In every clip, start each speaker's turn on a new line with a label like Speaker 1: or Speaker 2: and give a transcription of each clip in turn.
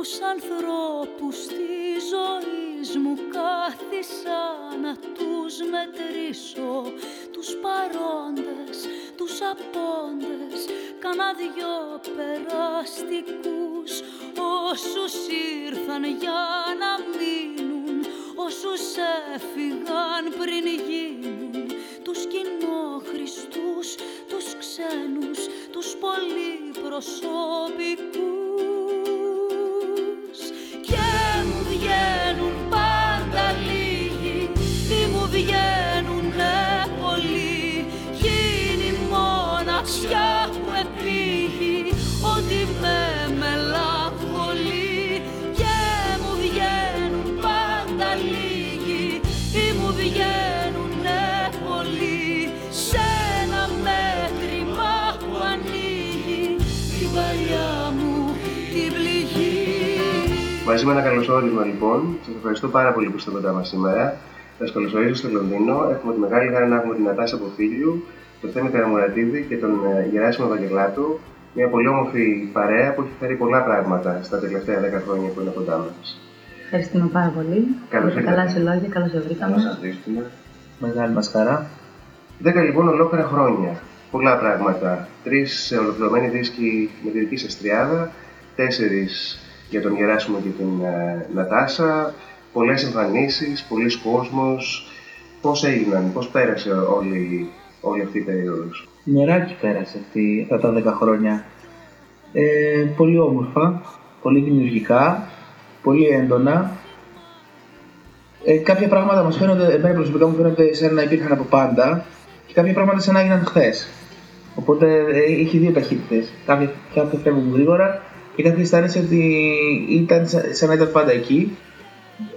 Speaker 1: τους ανθρώπους της ζωής μου κάθισα να τους μετρήσω. Τους παρόντες, τους απόντες κάνα δυο περαστικούς. Όσους ήρθαν για να μείνουν όσους έφυγαν πριν γίνουν. Τους κοινόχρηστούς, τους ξένους, τους πολυπροσωπικούς
Speaker 2: Μαζί με ένα καλωσόρισμα λοιπόν, σας ευχαριστώ πάρα πολύ που είστε κοντά μας σήμερα. Σας καλωσορίζω στο Λονδίνο. Έχουμε τη μεγάλη χαρά να έχουμε την Νατάσα Αποφίλιου, τον Θέμη Καραμουρατίδη και τον ε, Γεράσιμο Βαγγελάτου. Μια πολύ όμορφη παρέα που έχει φέρει πολλά πράγματα στα τελευταία 10 χρόνια που είναι κοντά μας.
Speaker 3: Ευχαριστούμε πάρα πολύ.
Speaker 2: Καλώς ήρθατε.
Speaker 3: Καλά σε λόγια, καλώς σε βρήκαμε.
Speaker 2: Καλώς σας βρίσκουμε.
Speaker 4: Μεγάλη μας χαρά.
Speaker 2: 10 λοιπόν ολόκληρα χρόνια. Πολλά πράγματα. Τρεις ολοκληρωμένοι δίσκοι με τη δική σας τριάδα, τέσσερις για τον Γεράσιμο και την ε, Νατάσα, πολλές εμφανίσεις, πολλοί κόσμος. Πώς έγιναν, πώς πέρασε όλη, όλη αυτή η περίοδος;
Speaker 4: Νεράκι πέρασε αυτή, αυτά τα 10 χρόνια. Ε, πολύ όμορφα, πολύ δημιουργικά, πολύ έντονα. Ε, κάποια πράγματα μας φαίνονται, εμένα προσωπικά μου φαίνονται σαν να υπήρχαν από πάντα και κάποια πράγματα σαν να έγιναν χθες. Οπότε ε, έχει δύο ταχύτητες. Κάποια, κάποια φεύγουν γρήγορα και κάποια αισθάνεσαι ότι ήταν σαν να ήταν πάντα εκεί.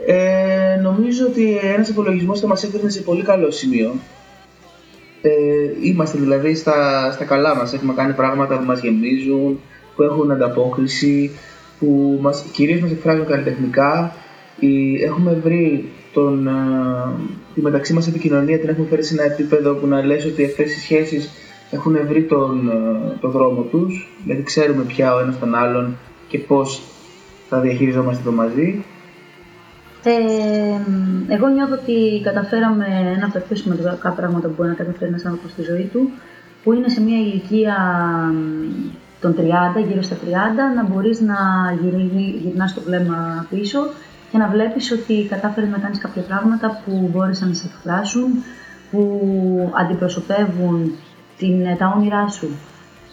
Speaker 4: Ε, νομίζω ότι ένας απολογισμός θα μας έφερνε σε πολύ καλό σημείο. Ε, είμαστε δηλαδή στα, στα καλά μας, έχουμε κάνει πράγματα που μας γεμίζουν, που έχουν ανταπόκριση, που μας, κυρίως μας εκφράζουν καλλιτεχνικά. Έχουμε βρει τον, τη μεταξύ μας επικοινωνία, την έχουμε φέρει σε ένα επίπεδο που να λες ότι αυτές οι σχέσεις έχουν βρει τον, ε, τον δρόμο τους, γιατί ξέρουμε πια ο ένας τον άλλον και πώς θα διαχειριζόμαστε το μαζί.
Speaker 3: Ε, εγώ νιώθω ότι καταφέραμε ένα από τα πιο σημαντικά πράγματα που μπορεί να καταφέρει ένας άνθρωπος στη ζωή του, που είναι σε μια ηλικία των 30, γύρω στα 30, να μπορείς να γυρνάς το βλέμμα πίσω και να βλέπεις ότι κατάφερε να κάνεις κάποια πράγματα που μπόρεσαν να σε εκφράσουν, που αντιπροσωπεύουν την, ε, τα όνειρά σου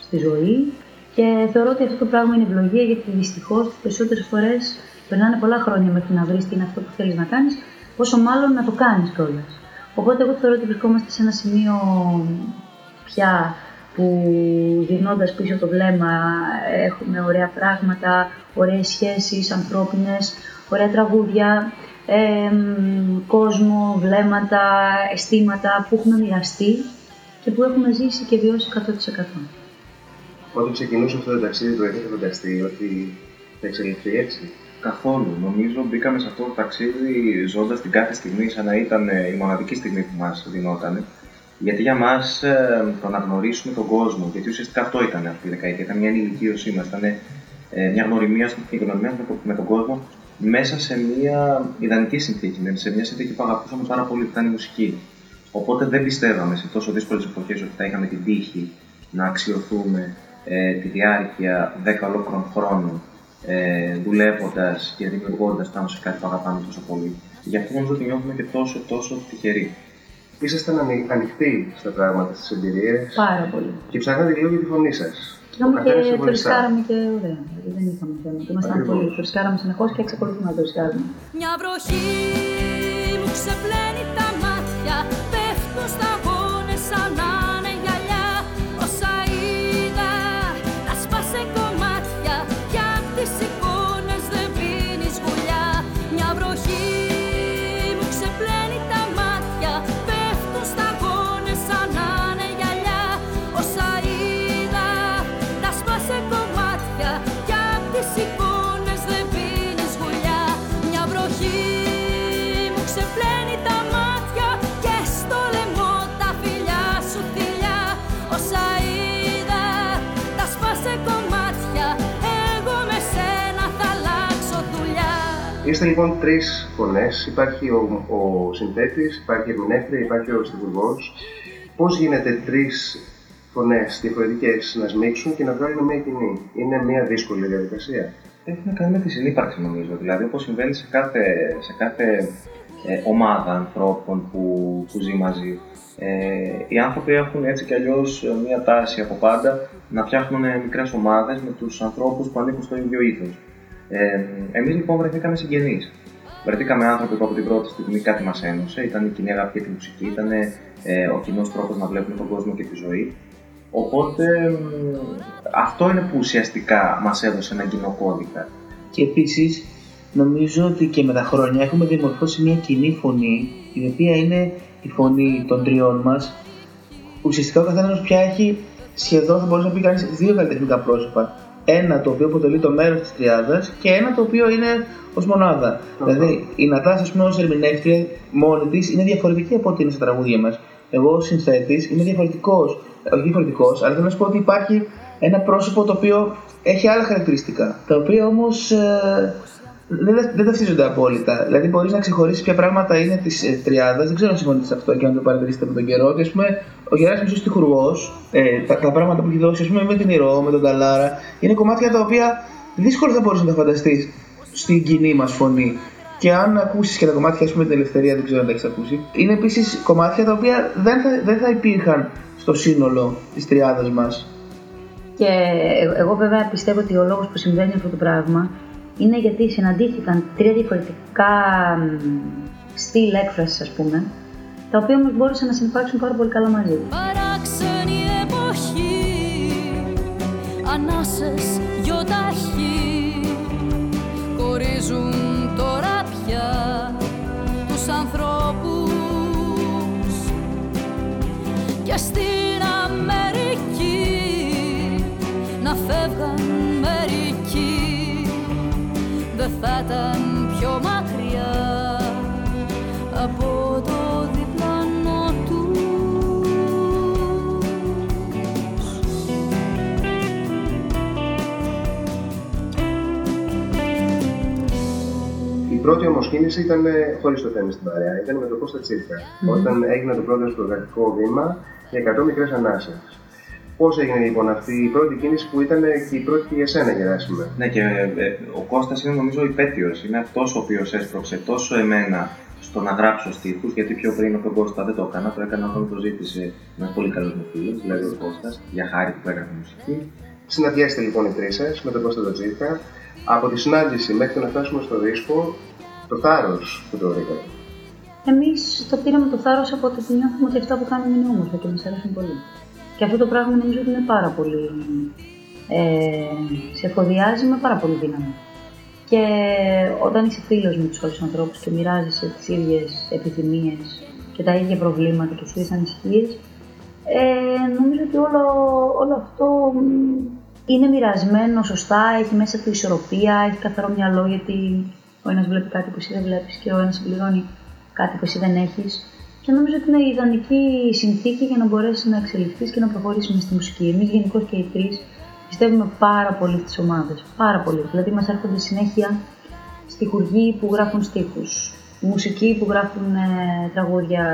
Speaker 3: στη ζωή και θεωρώ ότι αυτό το πράγμα είναι ευλογία γιατί δυστυχώς τις περισσότερες φορές περνάνε πολλά χρόνια μέχρι να βρεις τι είναι αυτό που θέλεις να κάνεις, πόσο μάλλον να το κάνεις κιόλας. Οπότε, εγώ θεωρώ ότι βρισκόμαστε σε ένα σημείο πια που γυρνώντας πίσω το βλέμμα έχουμε ωραία πράγματα, ωραίες σχέσεις ανθρώπινες, ωραία τραγούδια, ε, κόσμο, βλέμματα, αισθήματα που έχουμε μοιραστεί και που έχουμε ζήσει και βιώσει 100%.
Speaker 2: Όταν ξεκινούσε αυτό το ταξίδι, το έχετε φανταστεί ότι θα εξελιχθεί έτσι;
Speaker 5: Καθόλου. Νομίζω μπήκαμε σε αυτό το ταξίδι ζώντας την κάθε στιγμή σαν να ήταν ε, η μοναδική στιγμή που μας δινόταν. Γιατί για μας ε, το να γνωρίσουμε τον κόσμο, γιατί ουσιαστικά αυτό ήταν αυτή η δεκαετία, ήταν μια ενηλικίωσή μας, ήταν ε, μια γνωριμία, γνωριμία με τον κόσμο μέσα σε μια ιδανική συνθήκη, σε μια συνθήκη που αγαπούσαμε πάρα πολύ, που ήταν η μουσική. Οπότε δεν πιστεύαμε σε τόσο δύσκολες εποχές ότι θα είχαμε την τύχη να αξιοθούμε ε, τη διάρκεια 10 ολόκληρων χρόνων ε, δουλεύοντας και δημιουργώντας πάνω σε κάτι που αγαπάμε τόσο πολύ. Γι' αυτό νομίζω ότι νιώθουμε και τόσο, τόσο τυχεροί.
Speaker 2: Ήσασταν ανοιχτοί στα πράγματα, στις εμπειρίες.
Speaker 3: Πάρα πολύ.
Speaker 2: Και ψάχνατε λίγο για τη φωνή σας.
Speaker 3: Είχαμε και φρεσκάραμε και ωραία. Δεν είχαμε θέμα. Ήμασταν πολύ. Φρεσκάραμε συνεχώς και εξακολουθούμε να φρεσκάρουμε.
Speaker 1: Μια βροχή μου ξεπλένει τα μάτια. Πέφτω στα
Speaker 2: Είστε λοιπόν τρεις φωνές. Υπάρχει ο, ο συνθέτης, υπάρχει η ερμηνεύτρια, υπάρχει ο στιχουργό. Πώς γίνεται τρεις φωνές διαφορετικές να σμίξουν και να βγάλουν μια κοινή; Είναι μια δύσκολη διαδικασία.
Speaker 5: Έχει να κάνει με τη συνύπαρξη νομίζω. Δηλαδή, όπως συμβαίνει σε κάθε, σε κάθε ε, ομάδα ανθρώπων που, που ζει μαζί. Ε, οι άνθρωποι έχουν έτσι κι αλλιώς μια τάση από πάντα να φτιάχνουν μικρές ομάδες με τους ανθρώπους που ανήκουν στο ίδιο ήθο. Ε, Εμείς λοιπόν βρεθήκαμε συγγενείς. Βρεθήκαμε άνθρωποι που από την πρώτη στιγμή κάτι μας ένωσε. Ήταν η κοινή αγάπη για τη μουσική, ήταν ε, ο κοινός τρόπος να βλέπουμε τον κόσμο και τη ζωή. Οπότε αυτό είναι που ουσιαστικά μας έδωσε ένα κοινό κώδικα.
Speaker 4: Και επίσης νομίζω ότι και με τα χρόνια έχουμε διαμορφώσει μια κοινή φωνή, η οποία είναι η φωνή των τριών μας. Ουσιαστικά ο καθένας πια έχει σχεδόν, θα μπορούσε να πει κανείς, δύο καλλιτεχνικά πρόσωπα. Ένα το οποίο αποτελεί το μέρος της τριάδας και ένα το οποίο είναι ως μονάδα. Δηλαδή η Νατάσα, ας πούμε, ως ερμηνεύτρια μόνη της είναι διαφορετική από ό,τι είναι στα τραγούδια μας. Εγώ ως συνθέτης είμαι διαφορετικός. Όχι διαφορετικός, αλλά θέλω να σου πω ότι υπάρχει ένα πρόσωπο το οποίο έχει άλλα χαρακτηριστικά. Τα οποία όμως ε, δεν, δεν ταυτίζονται απόλυτα. Δηλαδή, μπορείς να ξεχωρίσεις ποια πράγματα είναι της ε, τριάδας. Δεν ξέρω αν συμφωνείτε σε αυτό και αν το παρατηρήσετε με τον καιρό. Ότι ας πούμε, ο Γεράσιμο ω τυχουργό, ε, τα, τα, πράγματα που έχει δώσει, ας πούμε, με την Ηρώ, με τον Ταλάρα, είναι κομμάτια τα οποία δύσκολα θα μπορούσε να τα φανταστείς στην κοινή μας φωνή. Και αν ακούσεις και τα κομμάτια, ας πούμε, την ελευθερία, δεν ξέρω αν τα έχεις ακούσει, είναι επίσης κομμάτια τα οποία δεν θα, δεν θα υπήρχαν στο σύνολο της τριάδας μας.
Speaker 3: Και εγώ βέβαια πιστεύω ότι ο λόγος που συμβαίνει αυτό το πράγμα είναι γιατί συναντήθηκαν τρία διαφορετικά στυλ έκφρασης, ας πούμε, τα οποία όμως μπόρεσαν να συνεπάρξουν πάρα πολύ καλά μαζί.
Speaker 1: Παράξενη εποχή, ανάσες γιοταχή, χωρίζουν τώρα πια τους ανθρώπους και στην Αμερική να φεύγαν μερικοί δεν θα ήταν πιο μακριά από το διπλανό τους.
Speaker 2: Η πρώτη όμω κίνηση ήταν χωρίς το θέμα στην παρέα. Ήταν με το Κώστα Τσίρκα. Όταν έγινε το πρώτο φωτογραφικό βήμα για 100 μικρές ανάσες. Πώς έγινε λοιπόν αυτή η πρώτη κίνηση που ήταν και η πρώτη για εσένα, Γεράσιμε.
Speaker 5: Ναι, και ε, ο Κώστας είναι νομίζω υπέτειος. Είναι αυτός ο οποίος έσπρωξε τόσο εμένα στο να γράψω στίχους, γιατί πιο πριν από τον Κώστα δεν το έκανα. Το έκανα όταν το ζήτησε ένας πολύ καλός μου φίλος, δηλαδή ο Κώστας, για χάρη που έγραφε μουσική.
Speaker 2: Συναντιέστε λοιπόν οι τρεις σας με τον Κώστα Τζίρκα. Από τη συνάντηση μέχρι το να φτάσουμε στο δίσκο, το θάρρος που το βρήκατε.
Speaker 3: Εμείς το πήραμε το θάρρος από ότι νιώθουμε ότι αυτά που κάνουμε είναι όμορφα και μας αρέσουν πολύ. Και αυτό το πράγμα νομίζω ότι είναι πάρα πολύ. Ε, σε εφοδιάζει με πάρα πολύ δύναμη. Και όταν είσαι φίλος με τους άλλους ανθρώπους και μοιράζεσαι τις ίδιες επιθυμίες και τα ίδια προβλήματα και τις ίδιες ανησυχίες, ε, νομίζω ότι όλο, όλο αυτό μ, είναι μοιρασμένο σωστά, έχει μέσα του ισορροπία, έχει καθαρό μυαλό γιατί ο ένας βλέπει κάτι που εσύ δεν βλέπεις και ο ένας συμπληρώνει κάτι που εσύ δεν έχεις. Και νομίζω ότι είναι η ιδανική συνθήκη για να μπορέσει να εξελιχθείς και να προχωρήσεις με στη μουσική. Εμείς γενικώ και οι τρεις πιστεύουμε πάρα πολύ στις ομάδες. Πάρα πολύ. Δηλαδή, μας έρχονται συνέχεια στιχουργοί που γράφουν στίχους, μουσικοί που γράφουν ε, τραγούδια,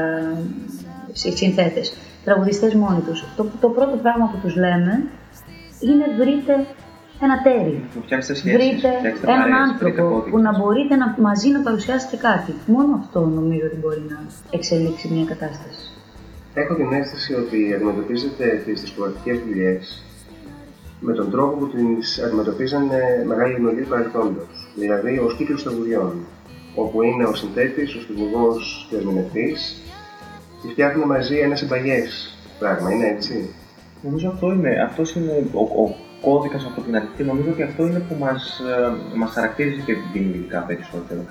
Speaker 3: συνθέτες, τραγουδιστές μόνοι τους. Το, το πρώτο πράγμα που τους λέμε είναι βρείτε ένα τέρι.
Speaker 5: Φτιάξτε σχέσεις,
Speaker 3: Βρείτε
Speaker 5: φτιάξτε
Speaker 3: έναν
Speaker 5: παρέες, βρείτε
Speaker 3: άνθρωπο
Speaker 5: κώδικες.
Speaker 3: που να μπορείτε να, μαζί να παρουσιάσετε κάτι. Μόνο αυτό νομίζω ότι μπορεί να εξελίξει μια κατάσταση.
Speaker 2: Έχω την αίσθηση ότι αντιμετωπίζετε τις δισκογραφικέ δουλειές με τον τρόπο που τις αντιμετωπίζαν ε, μεγάλη γνωρία του παρελθόντος. Δηλαδή ω κύκλος τραγουδιών. Όπου είναι ο συνθέτης, ο στιγμηγό και ο ερμηνευτής και φτιάχνουν μαζί ένα συμπαγές πράγμα. Είναι έτσι;
Speaker 5: Νομίζω αυτό είναι, αυτός είναι ο, ο κώδικας από την αρχή. Νομίζω ότι αυτό είναι που μας, ε, μας χαρακτήριζε και δημιουργικά περισσότερο.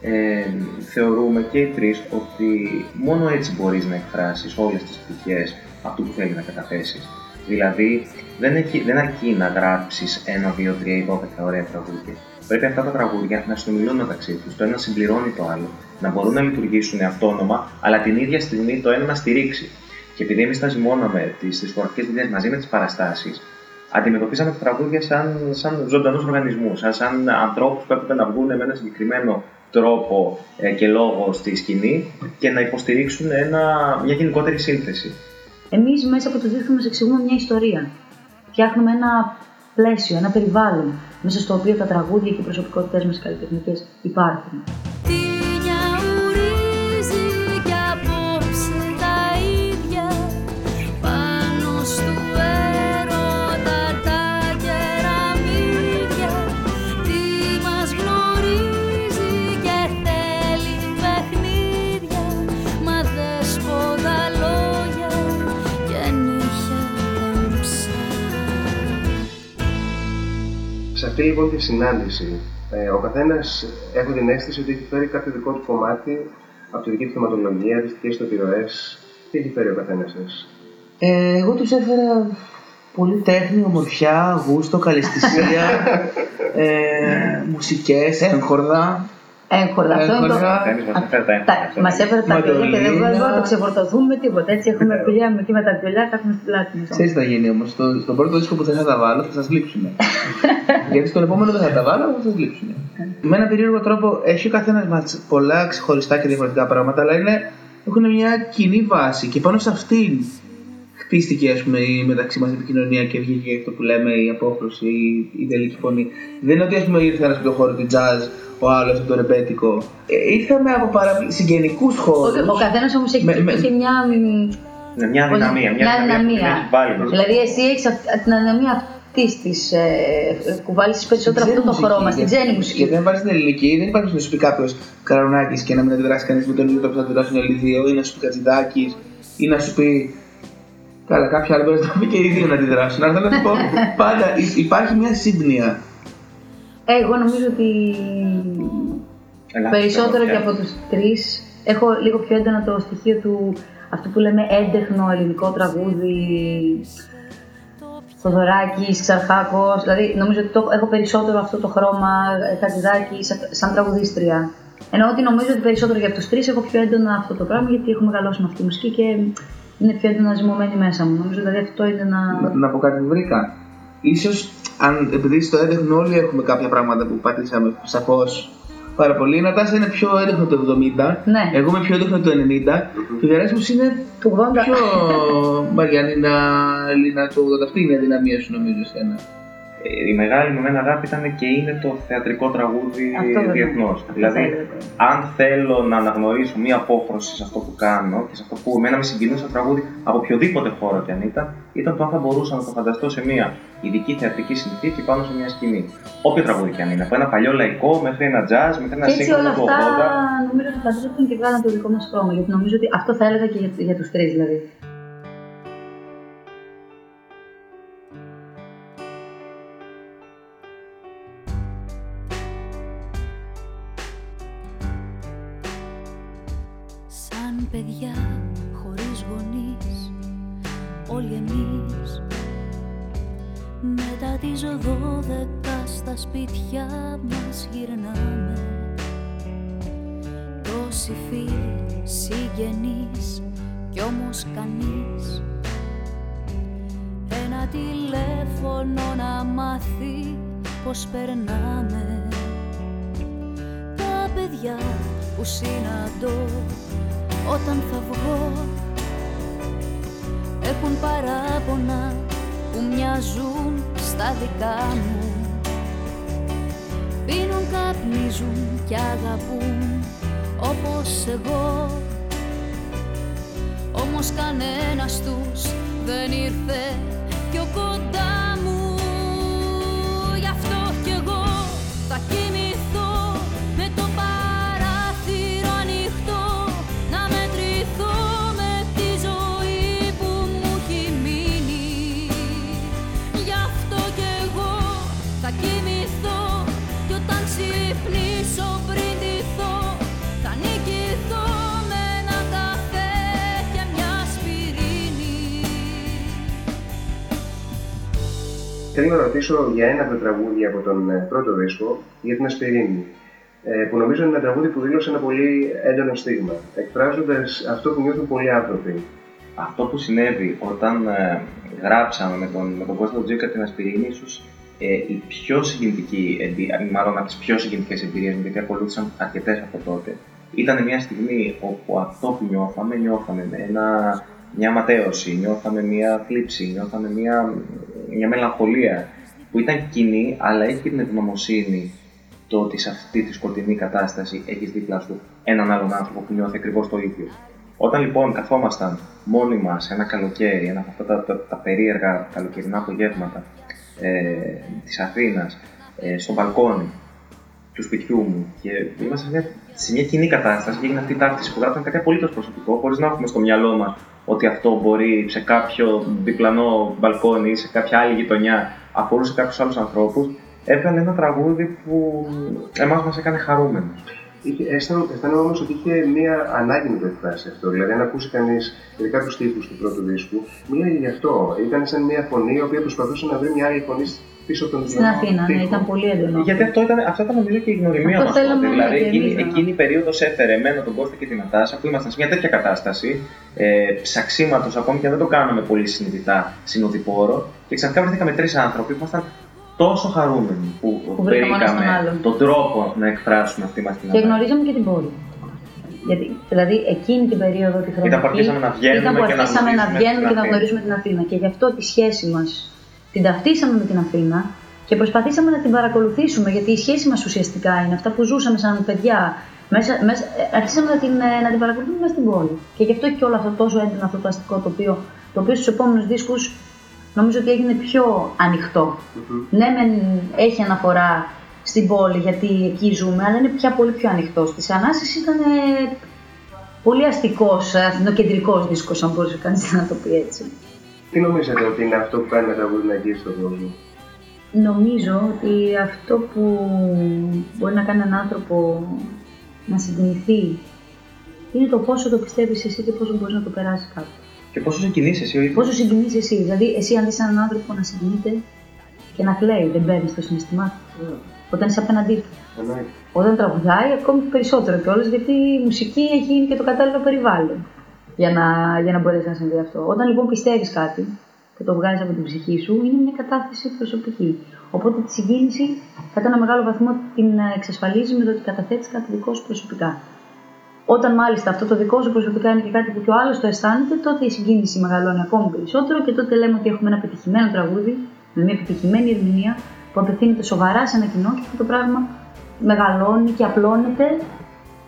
Speaker 5: Ε, θεωρούμε και οι τρεις ότι μόνο έτσι μπορείς να εκφράσεις όλες τις πτυχές αυτού που θέλει να καταθέσεις. Δηλαδή, δεν, έχει, δεν αρκεί να γράψεις ένα, δύο, τρία ή δώδεκα ωραία τραγούδια. Πρέπει αυτά τα τραγούδια να συνομιλούν μεταξύ τους, το ένα συμπληρώνει το άλλο, να μπορούν να λειτουργήσουν αυτόνομα, αλλά την ίδια στιγμή το ένα να στηρίξει. Και επειδή εμείς τα ζυμώναμε τις δυσκογραφικέ δουλειές μαζί με τις παραστάσεις, αντιμετωπίζαμε τα τραγούδια σαν, σαν ζωντανούς οργανισμούς, σαν, σαν ανθρώπους που έπρεπε να βγουν με ένα συγκεκριμένο τρόπο ε, και λόγο στη σκηνή και να υποστηρίξουν ένα, μια γενικότερη σύνθεση.
Speaker 3: Εμείς μέσα από το δίκτυο μας εξηγούμε μια ιστορία. Φτιάχνουμε ένα πλαίσιο, ένα περιβάλλον μέσα στο οποίο τα τραγούδια και οι προσωπικότητε
Speaker 1: μας καλλιτεχνικές
Speaker 2: υπάρχουν. Αυτή λοιπόν τη συνάντηση, ε, ο καθένας έχω την αίσθηση ότι έχει φέρει κάποιο δικό του κομμάτι από τη δική του θεματολογία, τις δικές του επιρροές. Τι έχει φέρει ο καθένας σας;
Speaker 4: Ε, εγώ τους έφερα πολύ τέχνη, ομορφιά, γούστο, καλεσθησία, ε, μουσικές, έγχορδα.
Speaker 3: Έγχορδα. Αυτό είναι το.
Speaker 4: Έγχορδα.
Speaker 5: Εμείς μας έφερε τα έγχορδα.
Speaker 3: Μας έφερε τα βιολιά και δεν
Speaker 4: Μαντολίνα.
Speaker 3: μπορούμε να το ξεφορτωθούμε με τίποτα. Έτσι έχουμε δουλειά με εκεί με τα βιολιά, τα έχουμε στην πλάτη μα.
Speaker 4: Ξέρεις τι θα γίνει όμως, στο, στον πρώτο δίσκο που δεν θα τα βάλω θα σας λείψουνε. Γιατί στον επόμενο δεν θα τα βάλω, θα σας λείψουνε. με έναν περίεργο τρόπο έχει ο καθένας μας πολλά ξεχωριστά και διαφορετικά πράγματα, αλλά είναι, έχουν μια κοινή βάση και πάνω σε αυτήν χτίστηκε ας πούμε, η μεταξύ μας επικοινωνία και βγήκε αυτό που λέμε η απόχρωση, η, η τελική φωνή. Δεν είναι ότι ας πούμε, ήρθε ένας από το χώρο του jazz, ο άλλος από το ρεμπέτικο. Ε, ήρθαμε από παρα... συγγενικούς χώρους.
Speaker 3: Ο, ο καθένας όμως έχει,
Speaker 4: Με- με-
Speaker 3: έχει μια. μ,
Speaker 5: Ναι, μια δυναμία, μια, δυναμία που την έχει βάλει μπροστά.
Speaker 3: Δηλαδή, εσύ έχεις την αδυναμία αυτής της ε, που βάλεις περισσότερο αυτό το χρώμα, στην ξένη μουσική.
Speaker 4: Γιατί αν βάλει την ελληνική, δεν υπάρχει να σου πει κάποιος καρονάκι και να μην αντιδράσει κανείς με τον ίδιο τρόπο που θα αντιδράσουν οι άλλοι δύο, ή να σου πει κατζηδάκι, ή να σου πει. Καλά, κάποια άλλα μπορεί να πει και οι δύο να αντιδράσουν. Αλλά θέλω να σου πω, πάντα υ- υπάρχει μια σύμπνοια.
Speaker 3: Ε, Εγώ νομίζω ότι
Speaker 5: Ελάχιστα
Speaker 3: περισσότερο
Speaker 5: βαθιά.
Speaker 3: και από τους τρεις έχω λίγο πιο έντονα το στοιχείο του αυτό που λέμε έντεχνο ελληνικό τραγούδι Θοδωράκης, Ξαρχάκος, δηλαδή νομίζω ότι το, έχω περισσότερο αυτό το χρώμα ε, Χατζηδάκη σαν, σαν τραγουδίστρια. Ενώ ότι νομίζω ότι περισσότερο για τους τρεις έχω πιο έντονα αυτό το πράγμα γιατί έχω μεγαλώσει με αυτή τη μουσική και είναι πιο έντονα ζυμωμένη μέσα μου. Νομίζω δηλαδή αυτό είναι να...
Speaker 4: Να, να πω κάτι που βρήκα. Ίσως, αν, επειδή στο έντεχνο όλοι έχουμε κάποια πράγματα που πατήσαμε σαφώς πάρα πολύ, η Νατάσα είναι πιο έντεχνο το 70,
Speaker 3: Ναι.
Speaker 4: εγώ είμαι πιο έντεχνο το 90, και ο Γεράσιμος είναι
Speaker 3: Του 80.
Speaker 4: πιο Μαριανίνα Ελίνα του 80. Αυτή είναι η δυναμία σου νομίζω εσένα.
Speaker 5: Ε, Η μεγάλη μου εμένα αγάπη ήταν και είναι το θεατρικό τραγούδι
Speaker 3: Αυτό βέβαια.
Speaker 5: διεθνώς.
Speaker 3: Αυτό
Speaker 5: Δηλαδή,
Speaker 3: θα έλεγα.
Speaker 5: αν θέλω να αναγνωρίσω μία απόχρωση σε αυτό που κάνω και σε αυτό που εμένα με συγκινούσε τραγούδι από οποιοδήποτε χώρο κι αν ήταν, ήταν το αν θα μπορούσα να το φανταστώ σε μία ειδική θεατρική συνθήκη πάνω σε μια σκηνή. Όποιο τραγούδι κι αν είναι. Από ένα παλιό λαϊκό μέχρι ένα jazz, μέχρι ένα
Speaker 3: Και έτσι
Speaker 5: σύγχρονο
Speaker 3: όλα
Speaker 5: του
Speaker 3: αυτά
Speaker 5: 80.
Speaker 3: νομίζω ότι παντρεύουν και βγάλαν το δικό μας χρώμα. Γιατί νομίζω ότι αυτό θα έλεγα και για, για τους τρεις δηλαδή.
Speaker 1: Μετά τις δώδεκα στα σπίτια μας γυρνάμε. Τόσοι φίλοι, συγγενείς Κι όμως κανείς. Ένα τηλέφωνο να μάθει πως περνάμε. Τα παιδιά που συναντώ όταν θα βγω έχουν παράπονα που μοιάζουν στα δικά μου. Πίνουν, καπνίζουν και αγαπούν όπως εγώ. Όμως κανένας τους δεν ήρθε πιο κοντά μου. Γι' αυτό κι εγώ θα
Speaker 2: Θέλω να ρωτήσω για ένα από τα τραγούδια από τον ε, πρώτο δίσκο, για την Ασπιρίνη. ε, Που νομίζω είναι ένα τραγούδι που δήλωσε ένα πολύ έντονο στίγμα, εκφράζοντας αυτό που νιώθουν πολλοί άνθρωποι.
Speaker 5: αυτό που συνέβη όταν ε, γράψαμε με τον, με τον Κώστα Τζίκα την Ασπιρίνη, ίσως ε, η πιο συγκινητική εμπειρία, μάλλον από τις πιο συγκινητικές εμπειρίες μου, γιατί ακολούθησαν αρκετές από τότε, ήταν μια στιγμή όπου αυτό που νιώθαμε, νιώθαμε με ένα, μια ματέωση, νιώθαμε μια θλίψη, νιώθαμε μια, μια μελαγχολία που ήταν κοινή, αλλά έχει την ευγνωμοσύνη το ότι σε αυτή τη σκοτεινή κατάσταση έχεις δίπλα σου έναν άλλον άνθρωπο που νιώθει ακριβώς το ίδιο. Όταν λοιπόν καθόμασταν μόνοι μας ένα καλοκαίρι, ένα από αυτά τα, τα, τα περίεργα καλοκαιρινά απογεύματα ε, της Αθήνας, ε, στο μπαλκόνι του σπιτιού μου και ήμασταν σε μια, σε μια κοινή κατάσταση και έγινε αυτή η ταύτιση που γράφταν κάτι απολύτως προσωπικό, χωρίς να έχουμε στο μυαλό μας ότι αυτό μπορεί σε κάποιο διπλανό μπαλκόνι ή σε κάποια άλλη γειτονιά αφορούσε κάποιους άλλους ανθρώπους. Έβγαλε ένα τραγούδι που εμάς μας έκανε χαρούμενους.
Speaker 2: Αισθάνομαι όμως ότι είχε μία ανάγκη να το εκφράσει αυτό. Δηλαδή, αν ακούσει κανείς, ειδικά του τύπου του πρώτου δίσκου, μίλαγε γι' αυτό. Ήταν σαν μία φωνή η οποία προσπαθούσε να βρει μια άλλη φωνή πίσω από τον
Speaker 3: Στην Αθήνα, ναι, ήταν πολύ έντονο.
Speaker 5: Γιατί αυτό ήταν, αυτό ήταν νομίζω και η γνωριμία μας. Δηλαδή, εκείνη,
Speaker 3: εμείς,
Speaker 5: εκείνη η περίοδος έφερε εμένα, τον Κώστα και την Νατάσα που ήμασταν σε μια τέτοια κατάσταση ε, ψαξίματος, ακόμη και αν δεν το κάναμε πολύ συνειδητά συνοδοιπόρο. Και ξαφνικά βρεθήκαμε τρεις άνθρωποι που ήμασταν τόσο χαρούμενοι που,
Speaker 3: Που
Speaker 5: βρήκαμε
Speaker 3: βρήκαμε έναν στον άλλον.
Speaker 5: τον τρόπο να εκφράσουμε αυτή μας την
Speaker 3: Και
Speaker 5: ανάγκη.
Speaker 3: γνωρίζαμε και την πόλη. Γιατί, δηλαδή εκείνη την περίοδο τη χρονική
Speaker 5: Ήταν που αρχίσαμε να βγαίνουμε
Speaker 3: ήταν που
Speaker 5: και να
Speaker 3: αρχίσαμε να
Speaker 5: γνωρίζουμε
Speaker 3: βγαίνουμε
Speaker 5: την
Speaker 3: και να
Speaker 5: Αθήνα.
Speaker 3: γνωρίζουμε την Αθήνα. Και γι' αυτό τη σχέση μας την ταυτίσαμε με την Αθήνα και προσπαθήσαμε να την παρακολουθήσουμε. Γιατί η σχέση μας ουσιαστικά είναι αυτά που ζούσαμε σαν παιδιά. Μέσα, μέσα, ε, αρχίσαμε να την, ε, να την παρακολουθούμε μέσα στην πόλη. Και γι' αυτό έχει και όλο αυτό τόσο έντονο αυτό το αστικό τοπίο, το οποίο στους επόμενους δίσκους νομίζω ότι έγινε πιο ανοιχτό. Ναι, μεν έχει αναφορά στην πόλη γιατί εκεί ζούμε, αλλά είναι πια πολύ πιο ανοιχτό. Στις Ανάσες ήταν ε, πολύ αστικός, αθηνοκεντρικός δίσκος, αν μπορούσε κανείς να το πει έτσι.
Speaker 2: Τι νομίζετε ότι είναι αυτό που κάνει ένα τραγούδι να αγγίσει τον κόσμο;
Speaker 3: Νομίζω ότι αυτό που μπορεί να κάνει έναν άνθρωπο να συγκινηθεί είναι το πόσο το πιστεύεις εσύ και πόσο μπορείς να το περάσεις κάπου.
Speaker 5: Και πόσο συγκινήσει εσύ ο ίδιο.
Speaker 3: Πόσο συγκινείς εσύ. Δηλαδή, εσύ αν δεις έναν άνθρωπο να συγκινείται και να κλαίει, δεν παίρνεις το συναισθημά του. Όταν είσαι απέναντί του.
Speaker 2: Εννοείται.
Speaker 3: Όταν τραγουδάει, ακόμη περισσότερο κιόλας, γιατί η μουσική έχει γίνει και το κατάλληλο περιβάλλον για να, για να μπορέσει να συμβεί αυτό. Όταν λοιπόν πιστεύεις κάτι και το βγάζει από την ψυχή σου, είναι μια κατάθεση προσωπική. Οπότε τη συγκίνηση κατά ένα μεγάλο βαθμό την εξασφαλίζεις με το ότι καταθέτεις κάτι δικό σου προσωπικά. Όταν μάλιστα αυτό το δικό σου προσωπικά είναι και κάτι που και ο άλλος το αισθάνεται, τότε η συγκίνηση μεγαλώνει ακόμη περισσότερο και τότε λέμε ότι έχουμε ένα πετυχημένο τραγούδι με μια πετυχημένη ερμηνεία που απευθύνεται σοβαρά σε ένα κοινό και αυτό το πράγμα μεγαλώνει και απλώνεται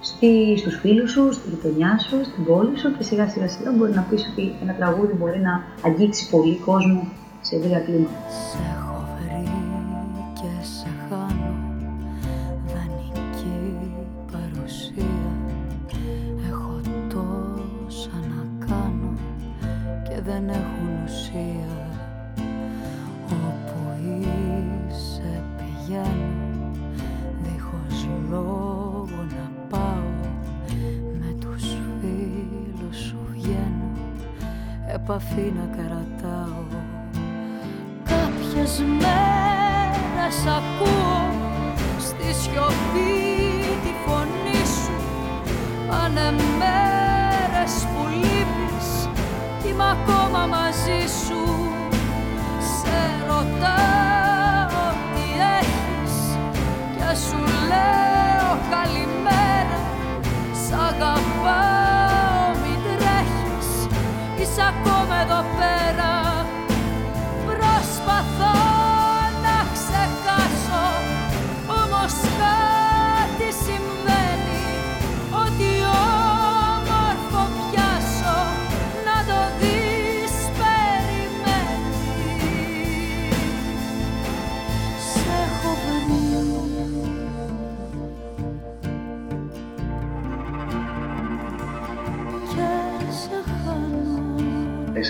Speaker 3: στη, στους φίλους σου, στη γειτονιά σου, στην πόλη σου και σιγά σιγά σιγά μπορεί να πεις ότι ένα τραγούδι μπορεί να αγγίξει πολύ κόσμο σε ευρία κλίματα.
Speaker 1: Επαφή να κρατάω. Κάποιες μέρες ακούω στη σιωπή τη φωνή σου. Πάνε μέρες που λείπεις κι είμαι ακόμα μαζί σου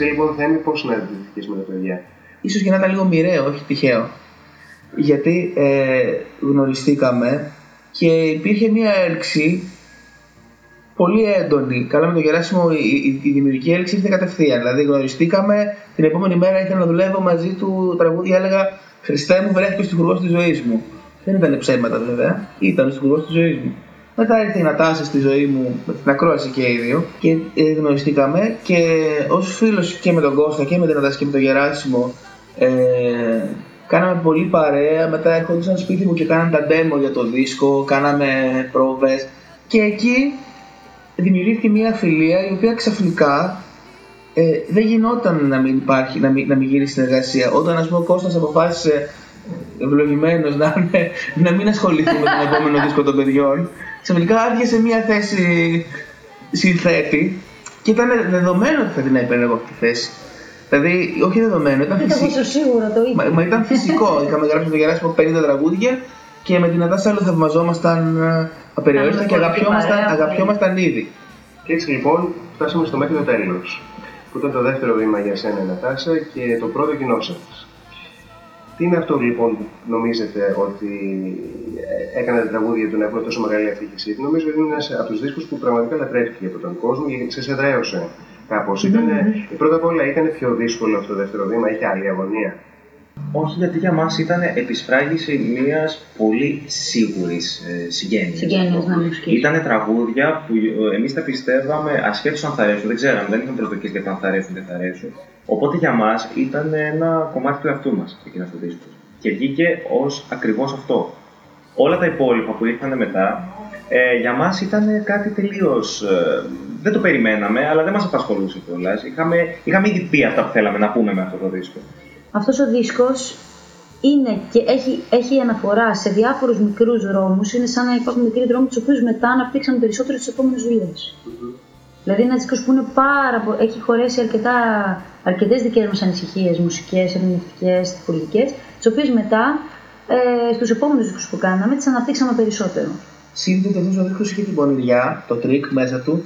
Speaker 2: Εσύ λοιπόν Θέμη πώς συναντηθήκες με τα παιδιά.
Speaker 4: ίσως και να ήταν λίγο μοιραίο, όχι τυχαίο. Γιατί ε, γνωριστήκαμε και υπήρχε μια έλξη πολύ έντονη. Καλά με τον Γεράσιμο η, η, η δημιουργική έλξη ήρθε κατευθείαν. Δηλαδή γνωριστήκαμε, την επόμενη μέρα ήθελα να δουλεύω μαζί του τραγούδια, έλεγα Χριστέ μου βρέθηκες ο στιχουργός της ζωής μου. Δεν ήταν ψέματα βέβαια, ήταν ο στιχουργός της ζωής μου. Μετά ήρθε η Νατάσα στη ζωή μου, με την ακρόαση και οι δύο. Και ε, γνωριστήκαμε και ως φίλος και με τον Κώστα και με την Νατάσα και με τον Γεράσιμο ε, κάναμε πολύ παρέα, μετά έρχονταν σπίτι μου και κάναμε τα demo για το δίσκο, κάναμε πρόβες. Και εκεί δημιουργήθηκε μια φιλία η οποία ξαφνικά ε, δεν γινόταν να μην υπάρχει, να μην, να μην γίνει συνεργασία. Όταν ας πούμε ο Κώστας αποφάσισε ευλογημένος να, είναι- να μην ασχοληθεί με τον επόμενο δίσκο των παιδιών, ξαφνικά άδειασε μια θέση συνθέτη και ήταν δεδομένο ότι θα την έπαιρνε εγώ αυτή τη θέση. Δηλαδή, όχι δεδομένο, ήταν
Speaker 3: Δεν
Speaker 4: φυσικό.
Speaker 3: ήταν τόσο σίγουρα το
Speaker 4: Μα,
Speaker 3: ίδιο.
Speaker 4: μα ήταν φυσικό. Είχαμε γράψει με το Γεράσιμο 50 τραγούδια και με την Νατάσα άλλο θαυμαζόμασταν ε, απεριόριστα και
Speaker 3: Κάναμε
Speaker 4: αγαπιόμασταν,
Speaker 3: πολύ παρέα,
Speaker 4: αγαπιόμασταν ήδη.
Speaker 2: Και έτσι λοιπόν φτάσαμε στο μέχρι το τέλο. Που ήταν το δεύτερο βήμα για σένα, Νατάσα, και το πρώτο κοινό σα. Τι είναι αυτό λοιπόν που νομίζετε ότι ε, έκανε τα τραγούδια του να έχουν τόσο μεγάλη αφήγηση. Νομίζω ότι είναι ένας από τους δίσκους που πραγματικά λατρεύτηκε από τον κόσμο και σε εδραίωσε κάπως. Πρώτα απ' όλα ήταν πιο δύσκολο αυτό το δεύτερο βήμα, είχε άλλη αγωνία;
Speaker 5: Όχι, γιατί για μας ήταν επισφράγιση μιας πολύ σίγουρης ε, συγγένειας.
Speaker 3: Συγγένειας, ναι, μουσικής.
Speaker 5: Ήταν τραγούδια που ε, εμείς τα πιστεύαμε ασχέτως αν θα αρέσουν, δεν ξέραμε, δεν είχαμε προσδοκίες για το αν θα αρέσουν ή δεν θα αρέσουν. Οπότε για μας ήταν ένα κομμάτι του εαυτού μας εκείνο το δίσκο. Και βγήκε ως ακριβώς αυτό. Όλα τα υπόλοιπα που ήρθαν μετά, ε, για μας ήταν κάτι τελείως... ε, δεν το περιμέναμε, αλλά δεν μας απασχολούσε κιόλας. Είχαμε, είχαμε ήδη πει αυτά που θέλαμε να πούμε με αυτό το δίσκο.
Speaker 3: Αυτός ο δίσκος είναι και έχει, έχει αναφορά σε διάφορους μικρούς δρόμους. Είναι σαν να υπάρχουν μικροί δρόμοι τους οποίους μετά αναπτύξαμε περισσότερο στις επόμενες δουλειές. Δηλαδή είναι ένας δίσκος που είναι πάρα πο- έχει χωρέσει αρκετά, αρκετές δικές μας ανησυχίες, μουσικές, ερμηνευτικές, πολιτικές, τις οποίες μετά ε, στους επόμενους δίσκους που κάναμε τις αναπτύξαμε περισσότερο.
Speaker 4: Σύνδεται αυτός ο δίσκος είχε την πονηριά, το τρικ μέσα του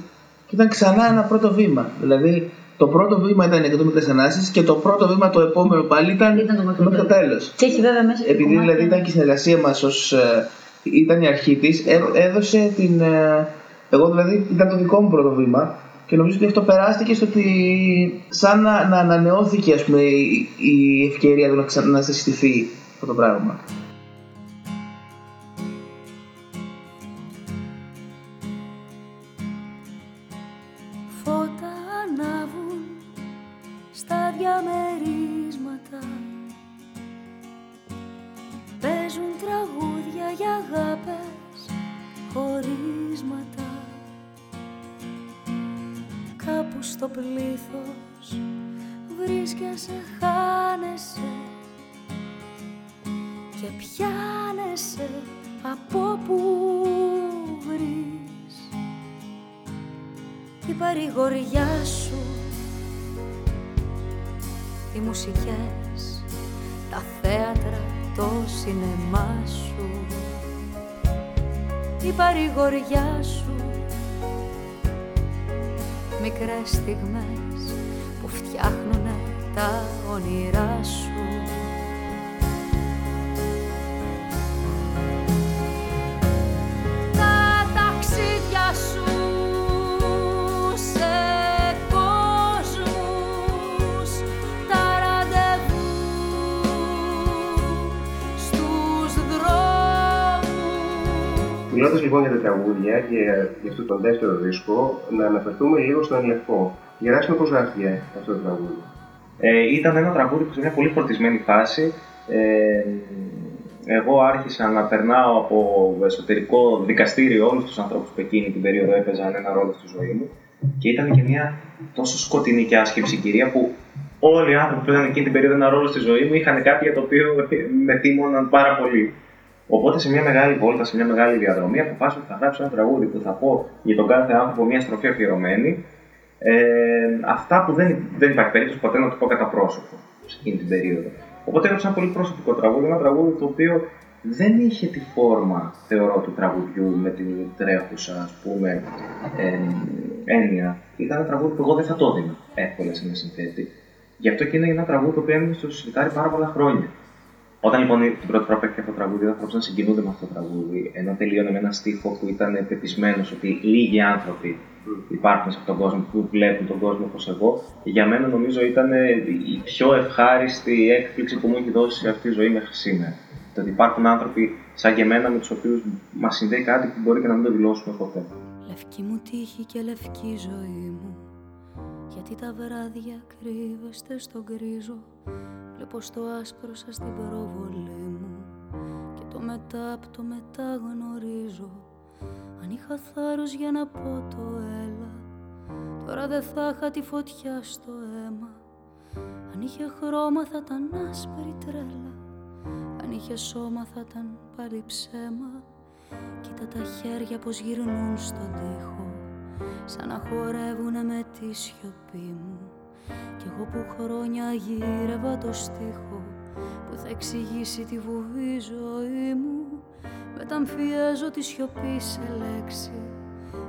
Speaker 4: και ήταν ξανά ένα πρώτο βήμα. Δηλαδή το πρώτο βήμα ήταν 100 μικρές ανάσες και το πρώτο βήμα το επόμενο πάλι ήταν,
Speaker 3: Ήταν το μέχρι
Speaker 4: μέχρι το
Speaker 3: το
Speaker 4: τέλος.
Speaker 3: Και έχει βέβαια μέσα και
Speaker 4: Επειδή
Speaker 3: κομμάτια-
Speaker 4: δηλαδή ήταν και η συνεργασία μας ως. ήταν η αρχή της, έδωσε την. ε, εγώ δηλαδή ήταν το δικό μου πρώτο βήμα και νομίζω ότι αυτό περάστηκε στο ότι σαν να, να ανανεώθηκε ας πούμε, η, η ευκαιρία του να, ξα, να συστηθεί αυτό το πράγμα.
Speaker 2: Λοιπόν για τα τραγούδια και για αυτό τον δεύτερο δίσκο, να αναφερθούμε λίγο στον Λευκό. Γεράσιμο πώς γράφτηκε αυτό το τραγούδι.
Speaker 5: Ε, ήταν ένα τραγούδι που σε μια πολύ φορτισμένη φάση. Ε, εγώ άρχισα να περνάω από εσωτερικό δικαστήριο όλους τους ανθρώπους που εκείνη την περίοδο έπαιζαν ένα ρόλο στη ζωή μου και ήταν και μια τόσο σκοτεινή και άσχημη συγκυρία που όλοι οι άνθρωποι που παίζαν εκείνη την περίοδο ένα ρόλο στη ζωή μου είχαν κάτι για το οποίο με τίμωναν πάρα πολύ. Οπότε σε μια μεγάλη βόλτα, σε μια μεγάλη διαδρομή, αποφάσισα ότι θα γράψω ένα τραγούδι που θα πω για τον κάθε άνθρωπο μια στροφή αφιερωμένη. Ε, αυτά που δεν, δεν υπάρχει περίπτωση ποτέ να το πω κατά πρόσωπο σε εκείνη την περίοδο. Οπότε έγραψα ένα πολύ προσωπικό τραγούδι, ένα τραγούδι το οποίο δεν είχε τη φόρμα, θεωρώ, του τραγουδιού με την τρέχουσα, ας πούμε, ε, έννοια. Ήταν ένα τραγούδι που εγώ δεν θα το έδινα εύκολα σε ένα συνθέτη. Γι' αυτό και είναι ένα τραγούδι το οποίο έμεινε στο σιρτάρι πάρα πολλά χρόνια. Όταν λοιπόν την πρώτη φορά που αυτό το τραγούδι, δεν θα να συγκινούνται με αυτό το τραγούδι, ενώ τελείωνε με ένα στίχο που ήταν πεπισμένος ότι λίγοι άνθρωποι υπάρχουν σε αυτόν τον κόσμο που βλέπουν τον κόσμο όπως εγώ, για μένα νομίζω ήταν η πιο ευχάριστη έκπληξη που μου έχει δώσει αυτή η ζωή μέχρι σήμερα. Το ότι υπάρχουν άνθρωποι σαν και εμένα με τους οποίους μας συνδέει κάτι που μπορεί και να μην το δηλώσουμε ποτέ.
Speaker 1: Λευκή μου τύχη και λευκή ζωή μου Γιατί τα βράδια κρύβεστε στον κρίζο Βλέπω στο άσπρο σας την προβολή μου. Και το μετά από το μετά γνωρίζω Αν είχα θάρρος για να πω το έλα. Τώρα δεν θα είχα τη φωτιά στο αίμα. Αν είχε χρώμα θα ήταν άσπρη τρέλα. Αν είχε σώμα θα ήταν πάλι ψέμα. Κοίτα τα χέρια πως γυρνούν στον τοίχο Σαν να χορεύουνε με τη σιωπή μου. Κι εγώ που χρόνια γύρευα το στίχο Που θα εξηγήσει τη βουβή ζωή μου Μεταμφιέζω τη σιωπή σε λέξη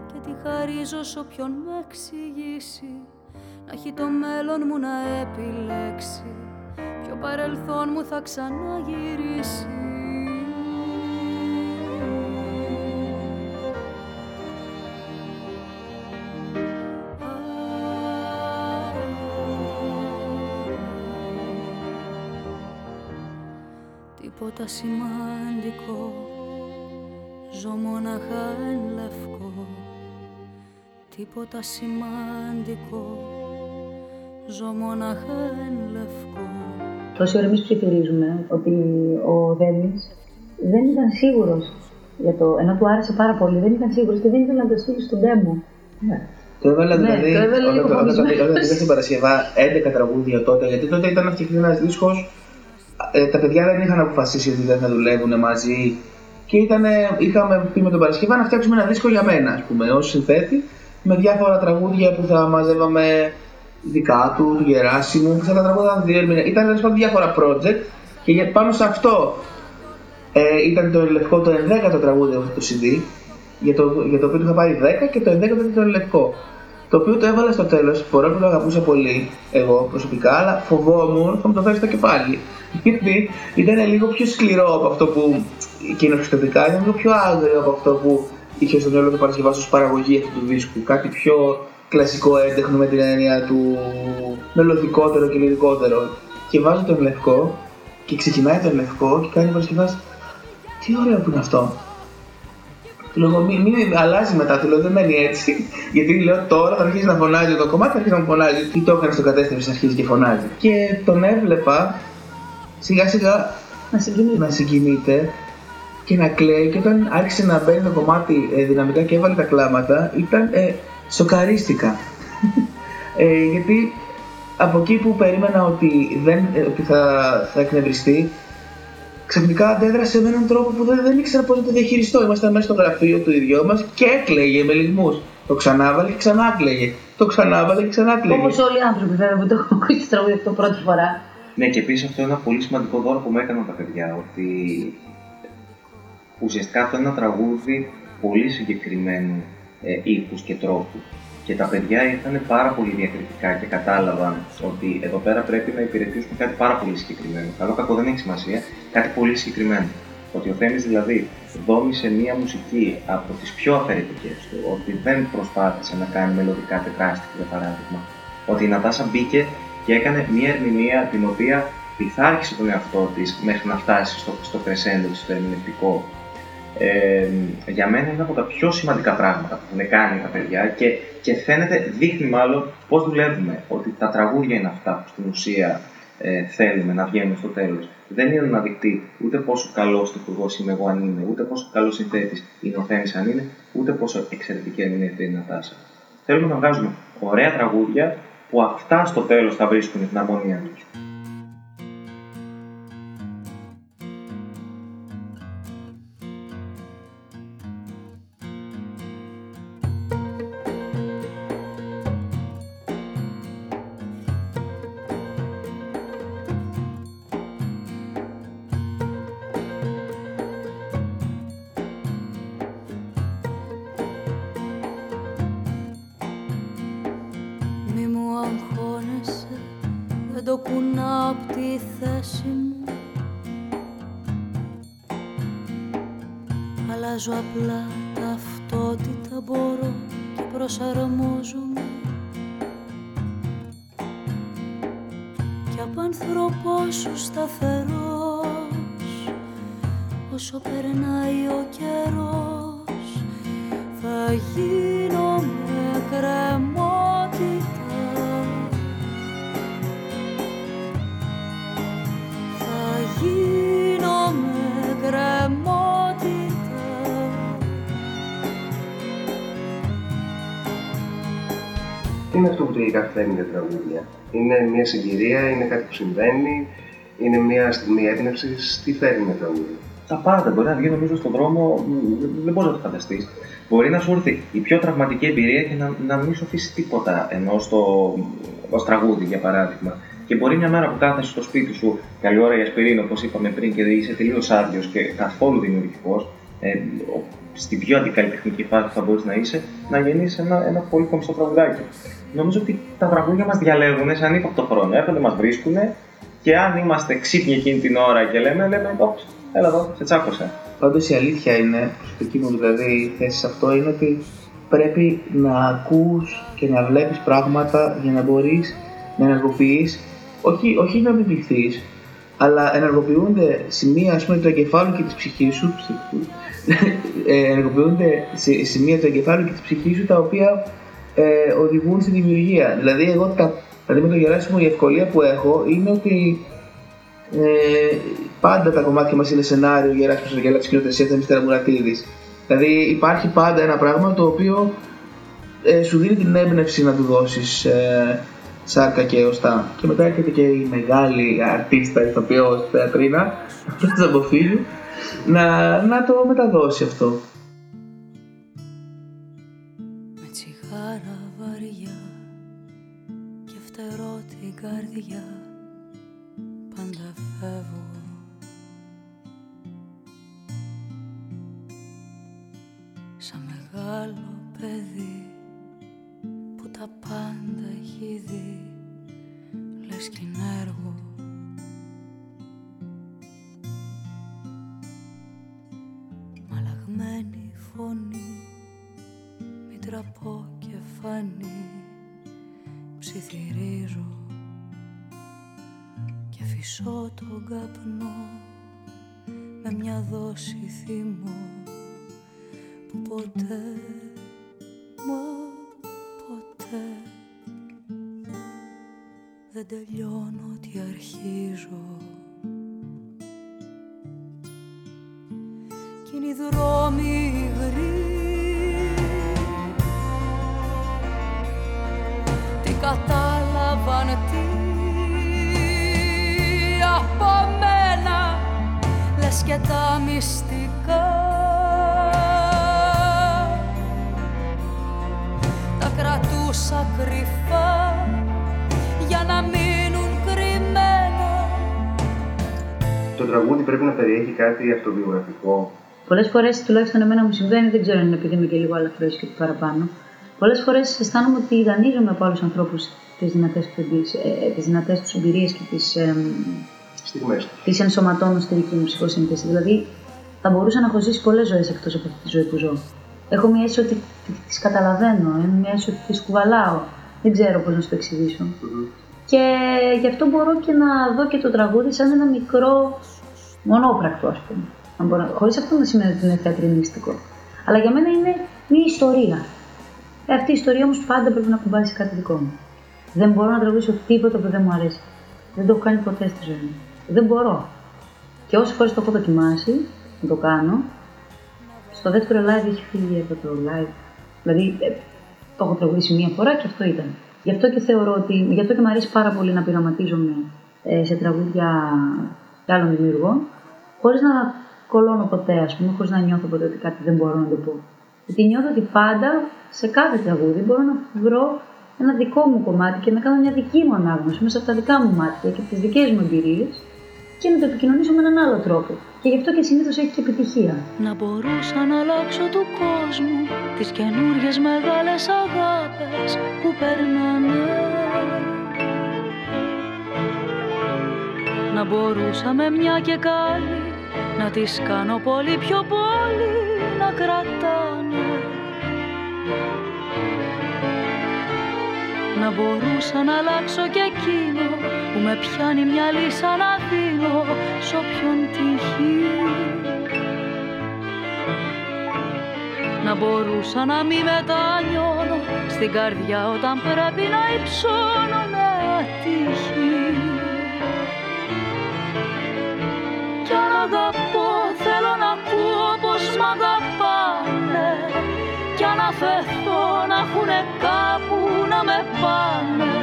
Speaker 1: Και τη χαρίζω σ' όποιον με εξηγήσει. Να έχει το μέλλον μου να επιλέξει Ποιο παρελθόν μου θα ξαναγυρίσει τίποτα σημαντικό Ζω μοναχά εν λευκό Τίποτα σημαντικό Ζω μοναχά εν λευκό
Speaker 3: Τόση ώρα εμείς ψιθυρίζουμε ότι ο Δέμης δεν ήταν σίγουρος για το, ενώ του άρεσε πάρα πολύ, δεν ήταν σίγουρος και δεν ήθελε να το στείλει στον demo.
Speaker 4: Ναι. Το έβαλα
Speaker 3: Ναι,
Speaker 4: δηλαδή
Speaker 3: το έβαλε λίγο
Speaker 4: όταν, όταν, όταν,
Speaker 3: φοβισμένος.
Speaker 4: όταν πήγα στην Παρασκευά 11 τραγούδια τότε, γιατί τότε ήταν να φτιαχτεί ένα δίσκος. Ε, τα παιδιά δεν είχαν αποφασίσει ότι δεν θα δουλεύουν μαζί και ήτανε, είχαμε πει με τον Παρασκευά να φτιάξουμε ένα δίσκο για μένα, ας πούμε, ως συνθέτη, με διάφορα τραγούδια που θα μαζεύαμε δικά του, του Γεράσιμου, που θα τα τραγούδαν διερμηνε. Ήταν τέλος πάντων διάφορα project και για- πάνω σε αυτό ε, ήταν το λευκό το 11ο τραγούδι αυτό το CD, για το, για το οποίο του είχα πάρει 10 και το 11ο ήταν το λευκό. Το οποίο το έβαλα στο τέλος, παρόλο που το αγαπούσα πολύ εγώ προσωπικά, αλλά φοβόμουν θα μου το φέρεις στο κεφάλι. Γιατί ήταν λίγο πιο σκληρό από αυτό που εκείνος πιστοτικά, ήταν λίγο πιο άγριο από αυτό που είχε στο μυαλό του Παρασκευά ως παραγωγή αυτού του δίσκου. Κάτι πιο κλασικό έντεχνο με την έννοια του μελωδικότερο και λυρικότερο. Και βάζω τον λευκό και ξεκινάει τον λευκό και κάνει ο Παρασκευάς τι ωραίο που είναι αυτό. Του λέω, μην, μην αλλάζει μετά, του λέω, δεν μένει έτσι. Γιατί λέω τώρα θα αρχίσει να φωνάζει το κομμάτι, θα αρχίσει να μου φωνάζει. Τι το έκανε στο κατεύθυνση, αρχίζει και φωνάζει. Και τον έβλεπα σιγά σιγά
Speaker 3: Να συγκινήσει.
Speaker 4: να συγκινείται και να κλαίει και όταν άρχισε να μπαίνει το κομμάτι ε, δυναμικά και έβαλε τα κλάματα ήταν ε, σοκαρίστηκα ε, γιατί από εκεί που περίμενα ότι, δεν, ε, ότι θα, θα εκνευριστεί ξαφνικά αντέδρασε με έναν τρόπο που δεν, δεν ήξερα πώς να το διαχειριστώ ήμασταν μέσα στο γραφείο του ιδιό μας και έκλαιγε με λιγμούς το ξανάβαλε και ξανά κλαίγε το ξανάβαλε και ξανά κλαίγε
Speaker 3: Όπως όλοι οι άνθρωποι βέβαια που το έχουν ακούσει το τραγούδι αυτό πρώτη φορά.
Speaker 5: Ναι, και επίσης αυτό είναι ένα πολύ σημαντικό δώρο που μου έκαναν τα παιδιά. Ότι ουσιαστικά αυτό είναι ένα τραγούδι πολύ συγκεκριμένου ε, ήχους και τρόπου. Και τα παιδιά ήρθαν πάρα πολύ διακριτικά και κατάλαβαν ότι εδώ πέρα πρέπει να υπηρετήσουμε κάτι πάρα πολύ συγκεκριμένο. Καλό κακό δεν έχει σημασία, κάτι πολύ συγκεκριμένο. Ότι ο Θέμης δηλαδή δόμησε μία μουσική από τις πιο αφαιρετικές του, ότι δεν προσπάθησε να κάνει μελλοντικά τετράστιχα για παράδειγμα. Ότι η Νατάσα μπήκε και έκανε μία ερμηνεία την οποία πειθάρχησε τον εαυτό της μέχρι να φτάσει στο, στο crescendo της, στο ερμηνευτικό. Ε, για μένα είναι από τα πιο σημαντικά πράγματα που έχουν κάνει τα παιδιά και, και φαίνεται, δείχνει μάλλον πώς δουλεύουμε. Ότι τα τραγούδια είναι αυτά που στην ουσία ε, θέλουμε να βγαίνουν στο τέλος. Δεν είναι να δειχτεί ούτε πόσο καλός τυπουργό είμαι εγώ αν είναι, ούτε πόσο καλός συνθέτης είναι ο Θέμης αν είναι, ούτε πόσο εξαιρετική ερμηνεία είναι η Νατάσα. Θέλουμε να βγάζουμε ωραία τραγούδια που αυτά στο τέλος θα βρίσκουν την αρμονία τους.
Speaker 1: Θα γίνω με κρεμότητα Θα γίνω με κρεμότητα
Speaker 2: Τι είναι αυτό που τελικά φέρνει τα τραγούδια. Είναι μια συγκυρία, είναι κάτι που συμβαίνει, είναι μια στιγμή έμπνευσης. Τι φέρνει με τραγούδια.
Speaker 5: Τα πάντα. Μπορεί να βγει νομίζω στον δρόμο, δεν μπορείς να το φανταστείς. Μπορεί να σου έρθει η πιο τραυματική εμπειρία και να, να μην σου αφήσει τίποτα ενώ στο ως τραγούδι για παράδειγμα. Και μπορεί μια μέρα που κάθεσαι στο σπίτι σου, καλή ώρα για σπιρίνο, όπως είπαμε πριν, και είσαι τελείως άδειος και καθόλου δημιουργικός, ε, στην πιο αντικαλλιτεχνική φάση που θα μπορείς να είσαι, να γεννήσεις ένα, ένα πολύ κομψό τραγουδάκι. Νομίζω ότι τα τραγούδια μας διαλέγουν σαν ύποπτο χρόνο. Έρχονται, μας βρίσκουν και αν είμαστε ξύπνοι εκείνη την ώρα και λέμε, λέμε, όψ, έλα εδώ, σε τσάκωσα.
Speaker 4: Πάντως η αλήθεια είναι, προσωπική μου δηλαδή θέση σε αυτό, είναι ότι πρέπει να ακούς και να βλέπεις πράγματα για να μπορείς να ενεργοποιείς, όχι, όχι να επιβληθείς, αλλά ενεργοποιούνται σημεία ας πούμε, του εγκεφάλου και της ψυχής σου, ε, ενεργοποιούνται σημεία του εγκεφάλου και της ψυχής σου τα οποία ε, οδηγούν στη δημιουργία. Δηλαδή εγώ τα, δηλαδή με το Γεράσιμο η ευκολία που έχω είναι ότι ε, πάντα τα κομμάτια μας είναι σενάριο Γεράσιμος Αγγέλα της σκηνοθεσίας Θεμιστέρα Μουρατίδης. Δηλαδή υπάρχει πάντα ένα πράγμα το οποίο ε, σου δίνει την έμπνευση να του δώσεις ε, σάρκα και οστά. Και μετά έρχεται και η μεγάλη αρτίστα, ηθοποιός, θεατρίνα, αυτός από φίλου, να, να το μεταδώσει αυτό.
Speaker 1: Με τσιγάρα βαριά και φτερώ την καρδιά Σαν μεγάλο παιδί που τα πάντα έχει δει λες κι είναι έργο. Μαλαγμένη φωνή μη τραπώ και φανεί ψιθυρίζω και φυσώ τον καπνό με μια δόση θυμό που ποτέ μα ποτέ. Δεν τελειώνω τι αρχίζω
Speaker 2: τραγούδι πρέπει να περιέχει κάτι αυτοβιογραφικό.
Speaker 3: Πολλές φορές, τουλάχιστον εμένα μου συμβαίνει, δεν ξέρω αν είναι επειδή είμαι και λίγο αλαφρός και παραπάνω. Πολλές φορές αισθάνομαι ότι δανείζομαι από άλλους ανθρώπους τις δυνατές του ε, τις δυνατές τους εμπειρίες και τις ε,
Speaker 2: Στιγμές τους.
Speaker 3: τις ενσωματώνω στη δική μου ψυχοσύνθεση. Δηλαδή, θα μπορούσα να έχω ζήσει πολλές ζωές εκτός από αυτή τη ζωή που ζω. Έχω μια αίσθηση ότι τις καταλαβαίνω, έχω μια αίσθηση ότι τις κουβαλάω. Δεν ξέρω πώς να σου το εξηγησω Και γι' αυτό μπορώ και να δω και το τραγούδι σαν ένα μικρό μονόπρακτο, ας πούμε. Χωρίς αυτό να σημαίνει ότι είναι θεατρινίστικο. Αλλά για μένα είναι μια ιστορία. Ε, αυτή η ιστορία όμως πάντα πρέπει να κουμπάσει κάτι δικό μου. Δεν μπορώ να τραγουδήσω τίποτα που δεν μου αρέσει. Δεν το έχω κάνει ποτέ στη ζωή μου. Δεν μπορώ. Και όσες φορές το έχω δοκιμάσει να το κάνω, στο δεύτερο live έχει φύγει από το live. Δηλαδή, ε, το έχω τραγουδήσει μία φορά και αυτό ήταν. Γι' αυτό και θεωρώ ότι, γι' αυτό και μου αρέσει πάρα πολύ να πειραματίζομαι ε, σε τραγούδια άλλων δημιουργών, χωρίς να κολώνω ποτέ, ας πούμε, χωρίς να νιώθω ποτέ ότι κάτι δεν μπορώ να το πω. Γιατί νιώθω ότι πάντα σε κάθε τραγούδι μπορώ να βρω ένα δικό μου κομμάτι και να κάνω μια δική μου ανάγνωση μέσα από τα δικά μου μάτια και τις δικές μου εμπειρίες και να το επικοινωνήσω με έναν άλλο τρόπο. Και γι' αυτό και συνήθως έχει και επιτυχία.
Speaker 1: Να μπορούσα να αλλάξω του κόσμου τις καινούριες μεγάλες αγάπες που περνάνε Να μπορούσα με μια και καλή να τις κάνω πολύ πιο πολύ να κρατάνε. Να μπορούσα να αλλάξω και εκείνο Που με πιάνει μια λύσα να δίνω Σ' όποιον τυχεί Να μπορούσα να μη μετανιώνω Στην καρδιά όταν πρέπει να υψώνω με ατύχη. Κι αν αγαπώ θέλω να ακούω πως μ' αγαπάνε Κι αν αφαιθώ να έχουνε κάπου να με πάνε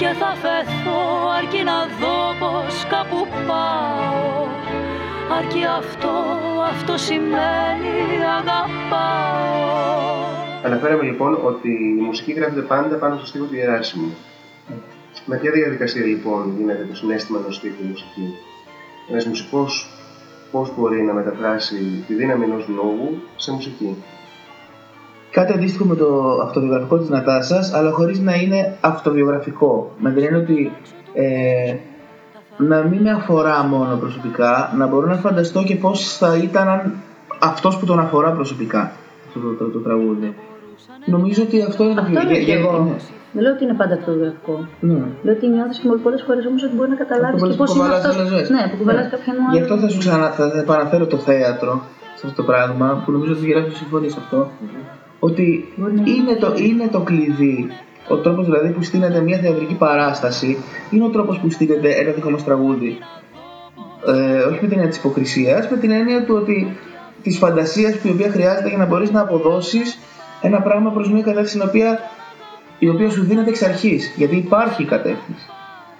Speaker 1: Και θα φεθώ αρκεί να δω πως κάπου πάω Αρκεί αυτό, αυτό σημαίνει αγαπάω
Speaker 2: Αναφέραμε λοιπόν ότι η μουσική γράφεται πάντα πάνω στο στίχο του Γεράσιμου. Με ποια διαδικασία λοιπόν γίνεται το συνέστημα ενός στίχου μουσική; Ένα μουσικό πώς μπορεί να μεταφράσει τη δύναμη ενός λόγου σε μουσική.
Speaker 4: Κάτι αντίστοιχο με το αυτοβιογραφικό της Νατάσας, αλλά χωρίς να είναι αυτοβιογραφικό. Με την έννοια ότι ε, να μην με αφορά μόνο προσωπικά, να μπορώ να φανταστώ και πώς θα ήταν αν αυτός που τον αφορά προσωπικά αυτό το, το, το τραγούδι. Νομίζω ότι αυτό είναι
Speaker 3: Αυτό είναι και εγώ.
Speaker 4: ναι.
Speaker 3: Δεν λέω ότι είναι πάντα αυτοβιογραφικό.
Speaker 4: Ναι.
Speaker 3: Λέω ότι νιώθεις και πολλές φορές όμως ότι μπορεί να καταλάβεις
Speaker 4: Αυτό
Speaker 3: και
Speaker 4: που
Speaker 3: πώ είναι
Speaker 4: κουβαλάς
Speaker 3: αυτό.
Speaker 4: άλλες ζωές.
Speaker 3: Ναι, που κουβαλάς
Speaker 4: Ναι.
Speaker 3: κάποιον άλλο.
Speaker 4: Γι' αυτό θα σου ξανα, θα, θα επαναφέρω το θέατρο σε αυτό το πράγμα που νομίζω ότι γράφει συμφωνεί σε αυτό. Ότι
Speaker 3: Μπορεί να είναι.
Speaker 4: είναι το, είναι το κλειδί. Ο τρόπος δηλαδή που στείνεται μια θεατρική παράσταση είναι ο τρόπος που στείνεται ένα δικό μας τραγούδι. Ε, όχι με την έννοια της υποκρισίας, με την έννοια του ότι της φαντασίας η οποία χρειάζεται για να μπορείς να αποδώσεις ένα πράγμα προς μια κατεύθυνση η οποία, η οποία σου δίνεται εξ αρχής. Γιατί υπάρχει η κατεύθυνση.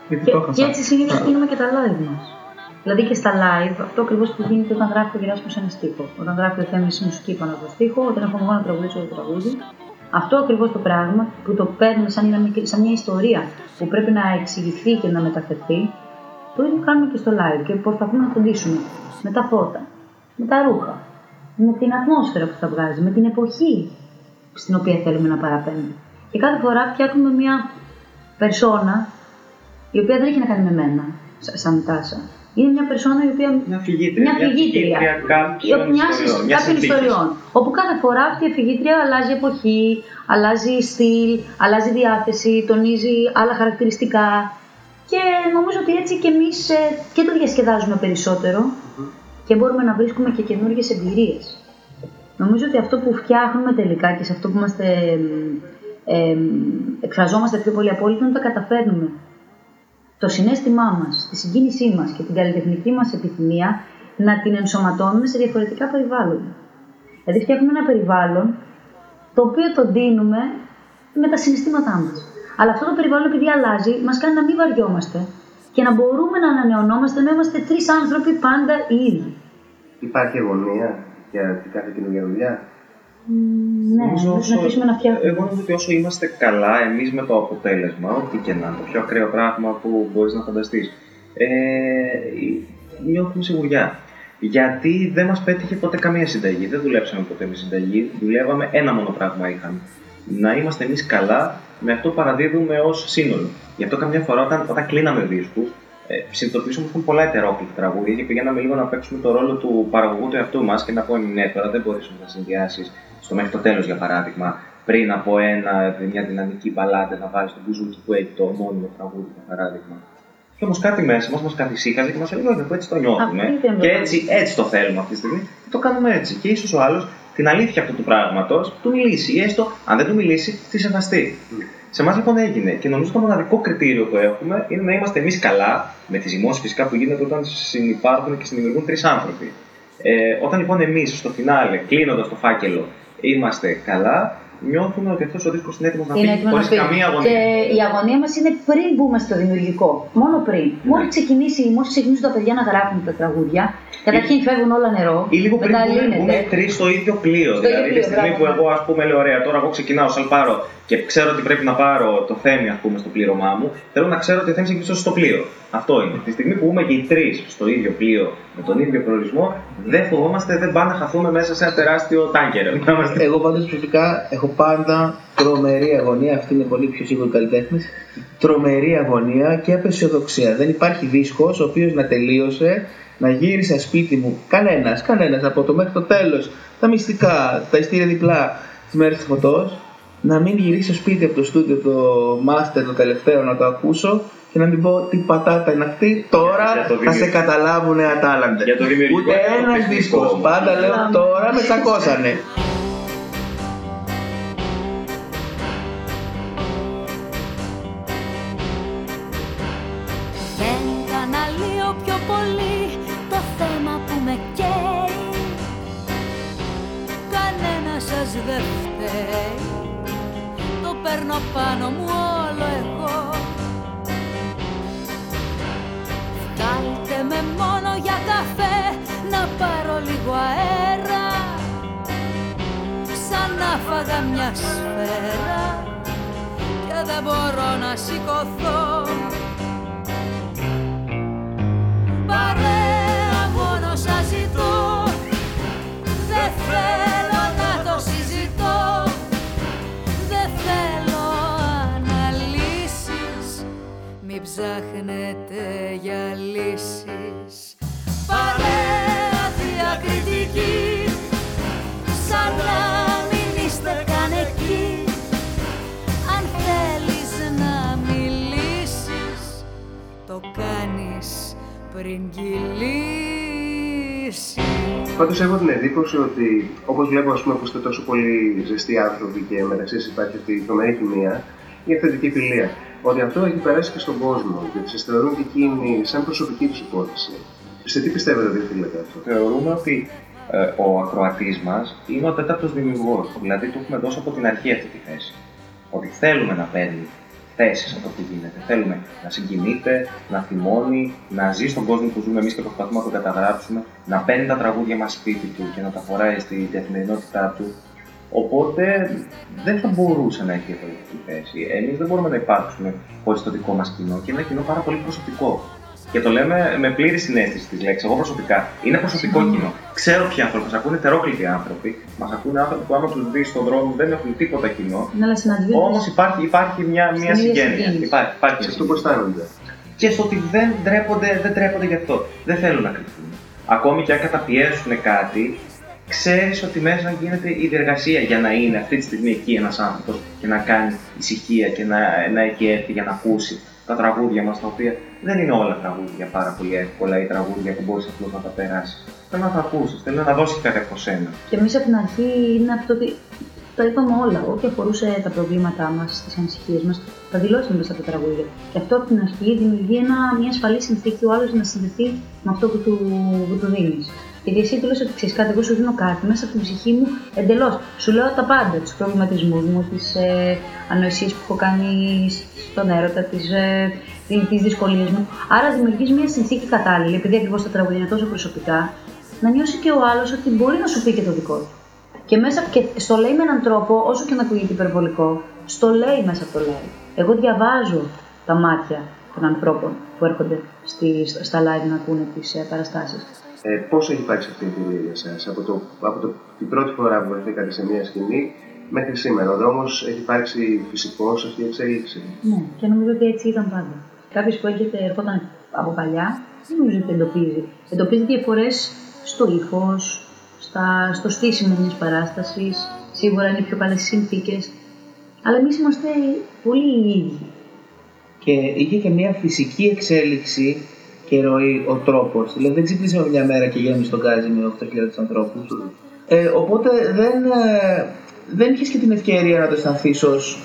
Speaker 4: Γιατί
Speaker 3: Και,
Speaker 4: το έχασα.
Speaker 3: και έτσι συνήθως γίνουμε και τα live μας. Δηλαδή και στα live, αυτό ακριβώς που γίνεται όταν γράφει ο Γεράσιμος ένας στίχο. Όταν γράφει ο Θέμης μουσική πάνω από το στίχο, όταν έχω εγώ να τραγουδήσω το τραγούδι. Αυτό ακριβώς το πράγμα που το παίρνουμε σαν, μια μικρή- σαν μια ιστορία που πρέπει να εξηγηθεί και να μεταφερθεί, το ίδιο κάνουμε και στο live και προσπαθούμε να φροντίσουμε με τα φώτα, με τα ρούχα, με την ατμόσφαιρα που θα βγάζει, με την εποχή στην οποία θέλουμε να παραπέμπει. Και κάθε φορά φτιάχνουμε μια περσόνα η οποία δεν έχει να κάνει με μένα, σα- σαν τάσα. Είναι μια περσόνα η οποία.
Speaker 5: Μια φυγήτρια.
Speaker 3: Μια φυγήτρια.
Speaker 5: κάποιων
Speaker 3: Μιας-
Speaker 5: ιστοριών, μιας
Speaker 3: κάποιων
Speaker 5: συνθήκης.
Speaker 3: ιστοριών. Όπου κάθε φορά αυτή η αφηγήτρια αλλάζει εποχή, αλλάζει στυλ, αλλάζει διάθεση, τονίζει άλλα χαρακτηριστικά. Και νομίζω ότι έτσι και εμείς και το διασκεδάζουμε περισσότερο και μπορούμε να βρίσκουμε και καινούργιες εμπειρίες. Νομίζω ότι αυτό που φτιάχνουμε τελικά και σε αυτό που είμαστε, εμ, εμ, εκφραζόμαστε πιο πολύ απόλυτο είναι ότι τα καταφέρνουμε. Το συνέστημά μας, τη συγκίνησή μας και την καλλιτεχνική μας επιθυμία να την ενσωματώνουμε σε διαφορετικά περιβάλλοντα. Δηλαδή φτιάχνουμε ένα περιβάλλον το οποίο το δίνουμε με τα συναισθήματά μας. Αλλά αυτό το περιβάλλον επειδή αλλάζει μας κάνει να μην βαριόμαστε και να μπορούμε να ανανεωνόμαστε ενώ είμαστε τρεις άνθρωποι πάντα οι ίδιοι.
Speaker 2: Υπάρχει αγωνία για την κάθε καινούργια δουλειά;
Speaker 3: Ναι,
Speaker 5: Νομίζω
Speaker 3: να
Speaker 5: όσο-
Speaker 3: αφήσουμε να φτιάχνουμε.
Speaker 5: Εγώ νομίζω ότι όσο είμαστε καλά εμείς με το αποτέλεσμα, ό,τι και να είναι, το πιο ακραίο πράγμα που μπορείς να φανταστείς, ε, νιώθουμε σιγουριά. Γιατί δεν μας πέτυχε ποτέ καμία συνταγή. Δεν δουλέψαμε ποτέ με συνταγή. Δουλεύαμε ένα μόνο πράγμα είχαμε. Να είμαστε εμείς καλά με αυτό που παραδίδουμε ως σύνολο. Γι' αυτό καμιά φορά όταν, όταν κλείναμε δίσκους, ε, συνειδητοποιήσαμε ότι είχαμε πολλά ετερόκλητα τραγούδια και πηγαίναμε λίγο να παίξουμε το ρόλο του παραγωγού του εαυτού μας και να πούμε ναι, τώρα δεν μπορεί να συνδυάσεις στο μέχρι το τέλος για παράδειγμα. Πριν από ένα, μια δυναμική μπαλάντα να βάλεις τον μπουζούκι που έχει το μόνιμο τραγούδι για παράδειγμα. Και όμως κάτι μέσα μας μας καθησύχαζε και μας έλεγε: Όχι, αφού έτσι το νιώθουμε.
Speaker 3: Αυτή ήταν η
Speaker 5: Και
Speaker 3: μπαλάντα.
Speaker 5: έτσι, έτσι το θέλουμε αυτή τη στιγμή. Και το κάνουμε έτσι. Και ίσως ο άλλος την αλήθεια αυτού του πράγματος του μιλήσει. Ή έστω, αν δεν του μιλήσει, τη σεβαστεί. Σε εμάς λοιπόν έγινε. Και νομίζω το μοναδικό κριτήριο που έχουμε είναι να είμαστε εμείς καλά, με τις ζυμώσει φυσικά που γίνεται όταν συνεπάρχουν και συνδημιουργούν τρεις άνθρωποι. Ε, όταν λοιπόν εμείς στο φινάλε, κλείνοντας το φάκελο, είμαστε καλά, νιώθουμε ότι αυτός ο δίσκος είναι έτοιμος να
Speaker 3: Είναι
Speaker 5: φύγει
Speaker 3: έτοιμος να
Speaker 5: χωρί
Speaker 3: φύγει.
Speaker 5: καμία
Speaker 3: Και
Speaker 5: αγωνία.
Speaker 3: η αγωνία μας είναι πριν μπούμε στο δημιουργικό. Μόνο πριν. Μόλις ξεκινήσει, μόλι ξεκινήσουν τα παιδιά να γράφουν τα τραγούδια, καταρχήν φεύγουν όλα νερό.
Speaker 5: Ή λίγο πριν
Speaker 3: μετά
Speaker 5: μπούμε,
Speaker 3: λύνεται.
Speaker 5: μπούμε τρεις στο ίδιο πλοίο.
Speaker 3: Στο
Speaker 5: δηλαδή,
Speaker 3: ίδιο
Speaker 5: τη
Speaker 3: πλοίο,
Speaker 5: στιγμή
Speaker 3: μπράβο.
Speaker 5: που εγώ, ας πούμε, λέω: Ωραία, τώρα εγώ ξεκινάω σαν πάρω και ξέρω ότι πρέπει να πάρω το θέμη, ας πούμε, στο πλήρωμά μου, θέλω να ξέρω ότι ο θέμης έχει κλείσει στο πλοίο. Αυτό είναι. Τη στιγμή που μπούμε και οι τρεις στο ίδιο πλοίο, με τον ίδιο προορισμό, δεν φοβόμαστε, δεν πάμε να χαθούμε μέσα σε ένα τεράστιο τάγκερ. Να είμαστε-
Speaker 4: Εγώ πάντως προσωπικά έχω πάντα τρομερή αγωνία, αυτή είναι πολύ πιο σίγουρη καλλιτέχνης. Τρομερή αγωνία και απεσιοδοξία. Δεν υπάρχει δίσκος ο οποίος να τελείωσε, να γύρισα σπίτι μου. Κανένας, κανένας από το μέχρι το τέλος. Τα μυστικά, τα ειστήρια διπλά, τις μέρες της φωτός. Να μην γυρίσω σπίτι από το στούντιο το master το τελευταίο να το ακούσω και να μην πω τι πατάτα είναι αυτή. Τώρα
Speaker 5: Για το
Speaker 4: θα σε
Speaker 5: δημιουργικό.
Speaker 4: καταλάβουν ατάλλαντε.
Speaker 5: Για το δημιουργικό
Speaker 4: Ούτε
Speaker 5: και το
Speaker 4: ένας
Speaker 5: τεχνικό
Speaker 4: δίσκος.
Speaker 5: όμως.
Speaker 4: Πάντα λέω τώρα με τσακώσανε.
Speaker 1: Πάνω μου όλο εγώ. Βγάλτε με μόνο για καφέ Να πάρω λίγο αέρα. Σαν να φάγα μια σφαίρα Και δεν μπορώ να σηκωθώ ψάχνετε για λύσεις. Παρέα διακριτική Σαν να μην είστε καν εκεί. Αν θέλεις να μιλήσεις Το κάνεις πριν κυλήσεις.
Speaker 2: Πάντως έχω την εντύπωση ότι όπως βλέπω ας πούμε, που είστε τόσο πολύ ζεστοί άνθρωποι και μεταξύ σα υπάρχει αυτή η τρομερή χημεία, η αυθεντική φιλία. Ότι αυτό έχει περάσει και στον κόσμο και ότι σα θεωρούν και εκείνοι σαν προσωπική τους υπόθεση. Σε τι πιστεύετε ότι οφείλεται αυτό;
Speaker 5: Θεωρούμε ότι ε, ο ακροατής μας είναι ο τέταρτος δημιουργός. Δηλαδή, του έχουμε δώσει από την αρχή αυτή τη θέση. Ότι θέλουμε να παίρνει θέσεις από το τι γίνεται. Θέλουμε να συγκινείται, να θυμώνει, να ζει στον κόσμο που ζούμε εμείς και προσπαθούμε να τον καταγράψουμε, να παίρνει τα τραγούδια μας σπίτι του και να τα φοράει στην καθημερινότητά του. Οπότε δεν θα μπορούσε να έχει διαφορετική θέση. Εμείς δεν μπορούμε να υπάρξουμε χωρίς το δικό μας κοινό και είναι ένα κοινό πάρα πολύ προσωπικό. Και το λέμε με πλήρη συνέστηση της λέξης. Εγώ προσωπικά. Είναι προσωπικό κοινό. Ξέρω ποιοι άνθρωποι μας ακούνε τερόκλητοι άνθρωποι. Μας ακούνε άνθρωποι που άμα τους δεις στον δρόμο δεν έχουν τίποτα κοινό.
Speaker 3: Ναι, αλλά συναντιούνται.
Speaker 5: Όμως υπάρχει, υπάρχει μια, μια
Speaker 3: Στην ίδια
Speaker 5: συγγένεια.
Speaker 3: συγκίνηση.
Speaker 5: Υπάρχει, υπάρχει
Speaker 2: Σε
Speaker 5: μια
Speaker 2: αυτό που
Speaker 5: συγγένεια.
Speaker 2: αισθάνονται.
Speaker 5: Και στο ότι δεν ντρέπονται, δεν ντρέπονται γι' αυτό. Δεν θέλουν να κρυφθούν. Ακόμη και αν καταπιέσουν κάτι, ξέρεις ότι μέσα γίνεται η διεργασία για να είναι αυτή τη στιγμή εκεί ένας άνθρωπος και να κάνει ησυχία και να, να έχει έρθει για να ακούσει τα τραγούδια μας, τα οποία δεν είναι όλα τραγούδια πάρα πολύ εύκολα ή τραγούδια που μπορείς απλώς να τα περάσεις. Θέλω να τα ακούσεις, θέλω να δώσεις κάτι από σένα.
Speaker 3: Και εμείς από την αρχή είναι αυτό ότι τα είπαμε όλα. Ό,τι αφορούσε τα προβλήματά μας, τις ανησυχίες μας, τα δηλώσαμε μέσα από τα τραγούδια. Και αυτό από την αρχή δημιουργεί ένα, μια ασφαλή συνθήκη ο άλλος να συνδεθεί με αυτό που του, που του δίνεις. Γιατί εσύ του λες ότι ξέρεις κάτι, εγώ σου δίνω κάτι μέσα από την ψυχή μου εντελώς. Σου λέω τα πάντα, τους προβληματισμούς μου, τις ε, ανοησίες που έχω κάνει στον έρωτα, τις ε, τις δυσκολίες μου. Άρα δημιουργείς μια συνθήκη κατάλληλη, επειδή ακριβώς τα τραγούδια είναι τόσο προσωπικά, να νιώσει και ο άλλος ότι μπορεί να σου πει και το δικό του. Και, μέσα, και στο λέει με έναν τρόπο, όσο και να ακούγεται υπερβολικό, στο λέει μέσα από το λέει. Εγώ διαβάζω τα μάτια των ανθρώπων που έρχονται στη, στα live να ακούνε τις ε, παραστάσεις.
Speaker 2: Ε, Πώ έχει υπάρξει αυτή η εμπειρία για εσάς, από, το, από το, την πρώτη φορά που βρεθήκατε σε μια σκηνή μέχρι σήμερα. Ο δρόμος έχει υπάρξει φυσικός, έχει εξέλιξη;
Speaker 3: Ναι, και νομίζω ότι έτσι ήταν πάντα. Κάποιος που έρχεται, ερχόταν από παλιά, δεν νομίζω ότι εντοπίζει. Εντοπίζει διαφορέ στο ύφος, στα, στο στήσιμο μιας παράστασης. Σίγουρα είναι πιο καλές συνθήκες. Αλλά εμείς είμαστε πολύ οι ίδιοι.
Speaker 4: Και είχε και μια φυσική εξέλιξη και ροή ο τρόπος. Δηλαδή δεν ξύπνησε μια μέρα και γέμισε τον γκάζι με 8.000 ανθρώπους. Ε, οπότε δεν, ε, δεν είχες και την ευκαιρία να το αισθανθείς ως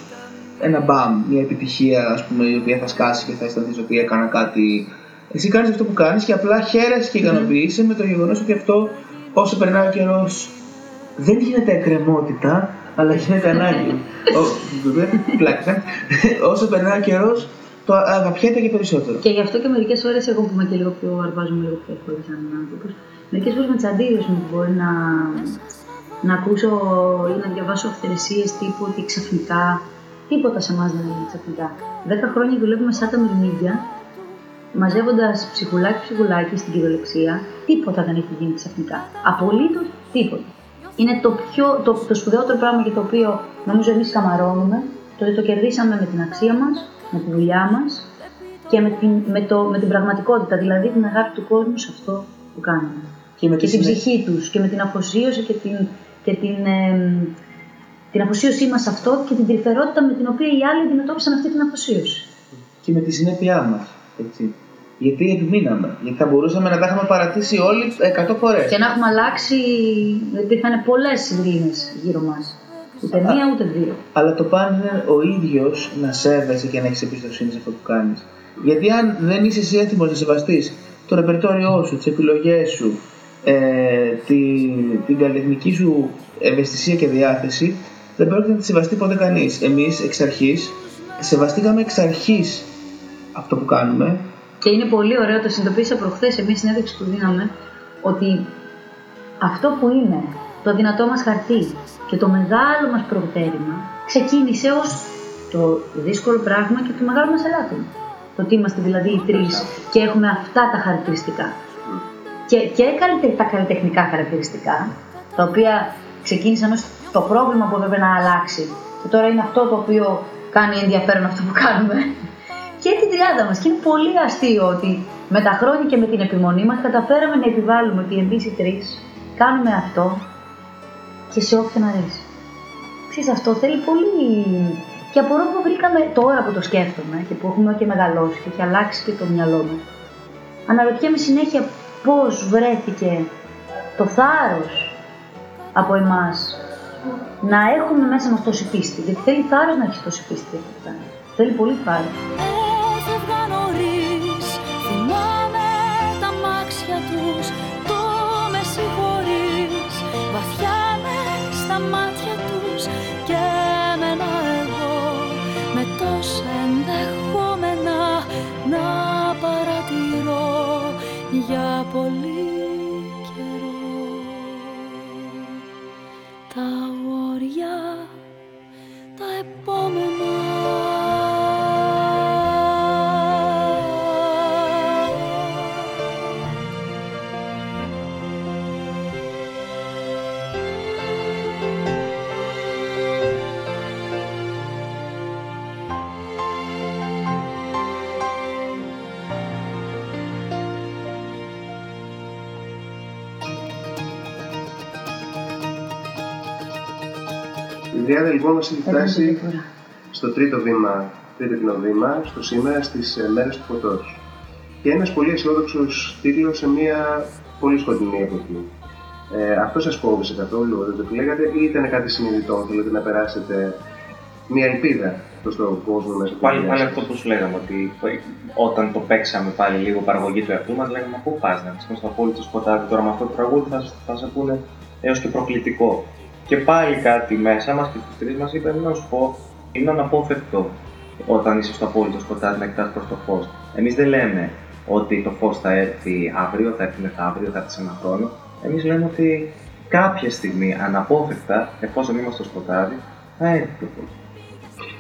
Speaker 4: ένα μπαμ, μια επιτυχία ας πούμε, η οποία θα σκάσει και θα αισθανθείς ότι έκανα κάτι. Εσύ κάνεις αυτό που κάνεις και απλά χαίρεσαι και ικανοποιείσαι με το γεγονός ότι αυτό όσο περνάει ο καιρός δεν γίνεται εκκρεμότητα, αλλά γίνεται ανάγκη. Ο- Πλάκα. Όσο περνάει ο καιρός, το αγαπιέται και περισσότερο.
Speaker 3: Και γι' αυτό και μερικές φορές, εγώ που είμαι και λίγο πιο αρβάζομαι λίγο πιο εύκολα σαν άνθρωπος, μερικές φορές με τι αντίρρε μου μπορεί να, να ακούσω ή να διαβάσω αυθαιρεσίες τύπου ότι ξαφνικά τίποτα σε εμάς δεν είναι ξαφνικά. Δέκα χρόνια δουλεύουμε σαν τα μυρμήγκια, μαζεύοντας ψυχουλάκι-ψυχουλάκι στην κυριολεξία, τίποτα δεν έχει γίνει ξαφνικά. Απολύτως τίποτα. Είναι το, πιο, το, το σπουδαιότερο πράγμα για το οποίο νομίζω εμείς καμαρώνουμε, το ότι το κερδίσαμε με την αξία μας, με τη δουλειά μας και με την, με, το, με την πραγματικότητα, δηλαδή την αγάπη του κόσμου σε αυτό που κάνουμε.
Speaker 4: Και με
Speaker 3: Και
Speaker 4: τη
Speaker 3: την
Speaker 4: συνέ-
Speaker 3: ψυχή τους και με την αφοσίωση και την, και την, εμ, την αφοσίωσή μας σε αυτό και την τρυφερότητα με την οποία οι άλλοι αντιμετώπισαν αυτή την αφοσίωση.
Speaker 4: και με τη συνέπειά μας. Γιατί επιμείναμε. Γιατί θα μπορούσαμε να τα είχαμε παρατήσει όλοι 100 φορές.
Speaker 3: Και να έχουμε αλλάξει, υπήρχαν πολλές ειρήνε γύρω μας. Ούτε μία ούτε δύο.
Speaker 4: Αλλά το πάνε είναι ο ίδιος να σέβεσαι και να έχεις εμπιστοσύνη σε αυτό που κάνεις. Γιατί αν δεν είσαι εσύ έτοιμος να σεβαστείς το ρεπερτόριό σου, τις επιλογές σου, ε, την, την καλλιτεχνική σου ευαισθησία και διάθεση, δεν πρόκειται να τη σεβαστεί ποτέ κανείς. Εμείς εξ αρχής σεβαστήκαμε εξ αρχής αυτό που κάνουμε.
Speaker 3: Και είναι πολύ ωραίο, το συνειδητοποίησα προχθές σε μια συνέντευξη που δίναμε, ότι αυτό που είναι το δυνατό μας χαρτί και το μεγάλο μας προτέρημα ξεκίνησε ως το δύσκολο πράγμα και το μεγάλο μας ελάττωμα. Το ότι είμαστε δηλαδή οι τρεις και έχουμε αυτά τα χαρακτηριστικά. Και, και τα καλλιτεχνικά χαρακτηριστικά, τα οποία ξεκίνησαν ως το πρόβλημα που έπρεπε να αλλάξει. Και τώρα είναι αυτό το οποίο κάνει ενδιαφέρον αυτό που κάνουμε. Και την τριάδα μας. Και είναι πολύ αστείο ότι με τα χρόνια και με την επιμονή μας καταφέραμε να επιβάλλουμε ότι εμείς οι τρεις κάνουμε αυτό και σε όποιον αρέσει. Ξέρεις, αυτό θέλει πολύ... Και απορώ που βρήκαμε τώρα που το σκέφτομαι και που έχουμε και μεγαλώσει και έχει αλλάξει και το μυαλό μου. Αναρωτιέμαι συνέχεια πώς βρέθηκε το θάρρος από εμάς να έχουμε μέσα μας τόση πίστη. Γιατί θέλει θάρρος να έχεις τόση πίστη. Θέλει πολύ θάρρος.
Speaker 2: Η Διάδα λοιπόν μας έχει φτάσει στο τρίτο βήμα, τρίτο κοινό βήμα, στο σήμερα στις ε, μέρες του φωτός. Και ένας πολύ αισιόδοξος τίτλος σε μια πολύ σκοτεινή εποχή. Ε, αυτό σας φόβησε καθόλου όταν το επιλέγατε ή ήταν κάτι συνειδητό, θέλετε να περάσετε μια ελπίδα προς τον κόσμο μέσα από
Speaker 5: Πάλι, πάλι αυτό που σου λέγαμε, ότι όταν το παίξαμε πάλι λίγο παραγωγή του εαυτού μας, λέγαμε πού πας να ξυπνήσει στο απόλυτο σκοτάδι. Τώρα με αυτό το τραγούδι θα, θα σε πούνε έως και προκλητικό. Και πάλι κάτι μέσα μας και στου τρεις μας είπε: Να σου πω, είναι αναπόφευκτο όταν είσαι στο απόλυτο σκοτάδι να κοιτάς προς το φως. Εμείς δεν λέμε ότι το φως θα έρθει αύριο, θα έρθει μεθαύριο, θα έρθει σε ένα χρόνο. Εμείς λέμε ότι κάποια στιγμή αναπόφευκτα, εφόσον είμαστε στο σκοτάδι, θα έρθει το φως.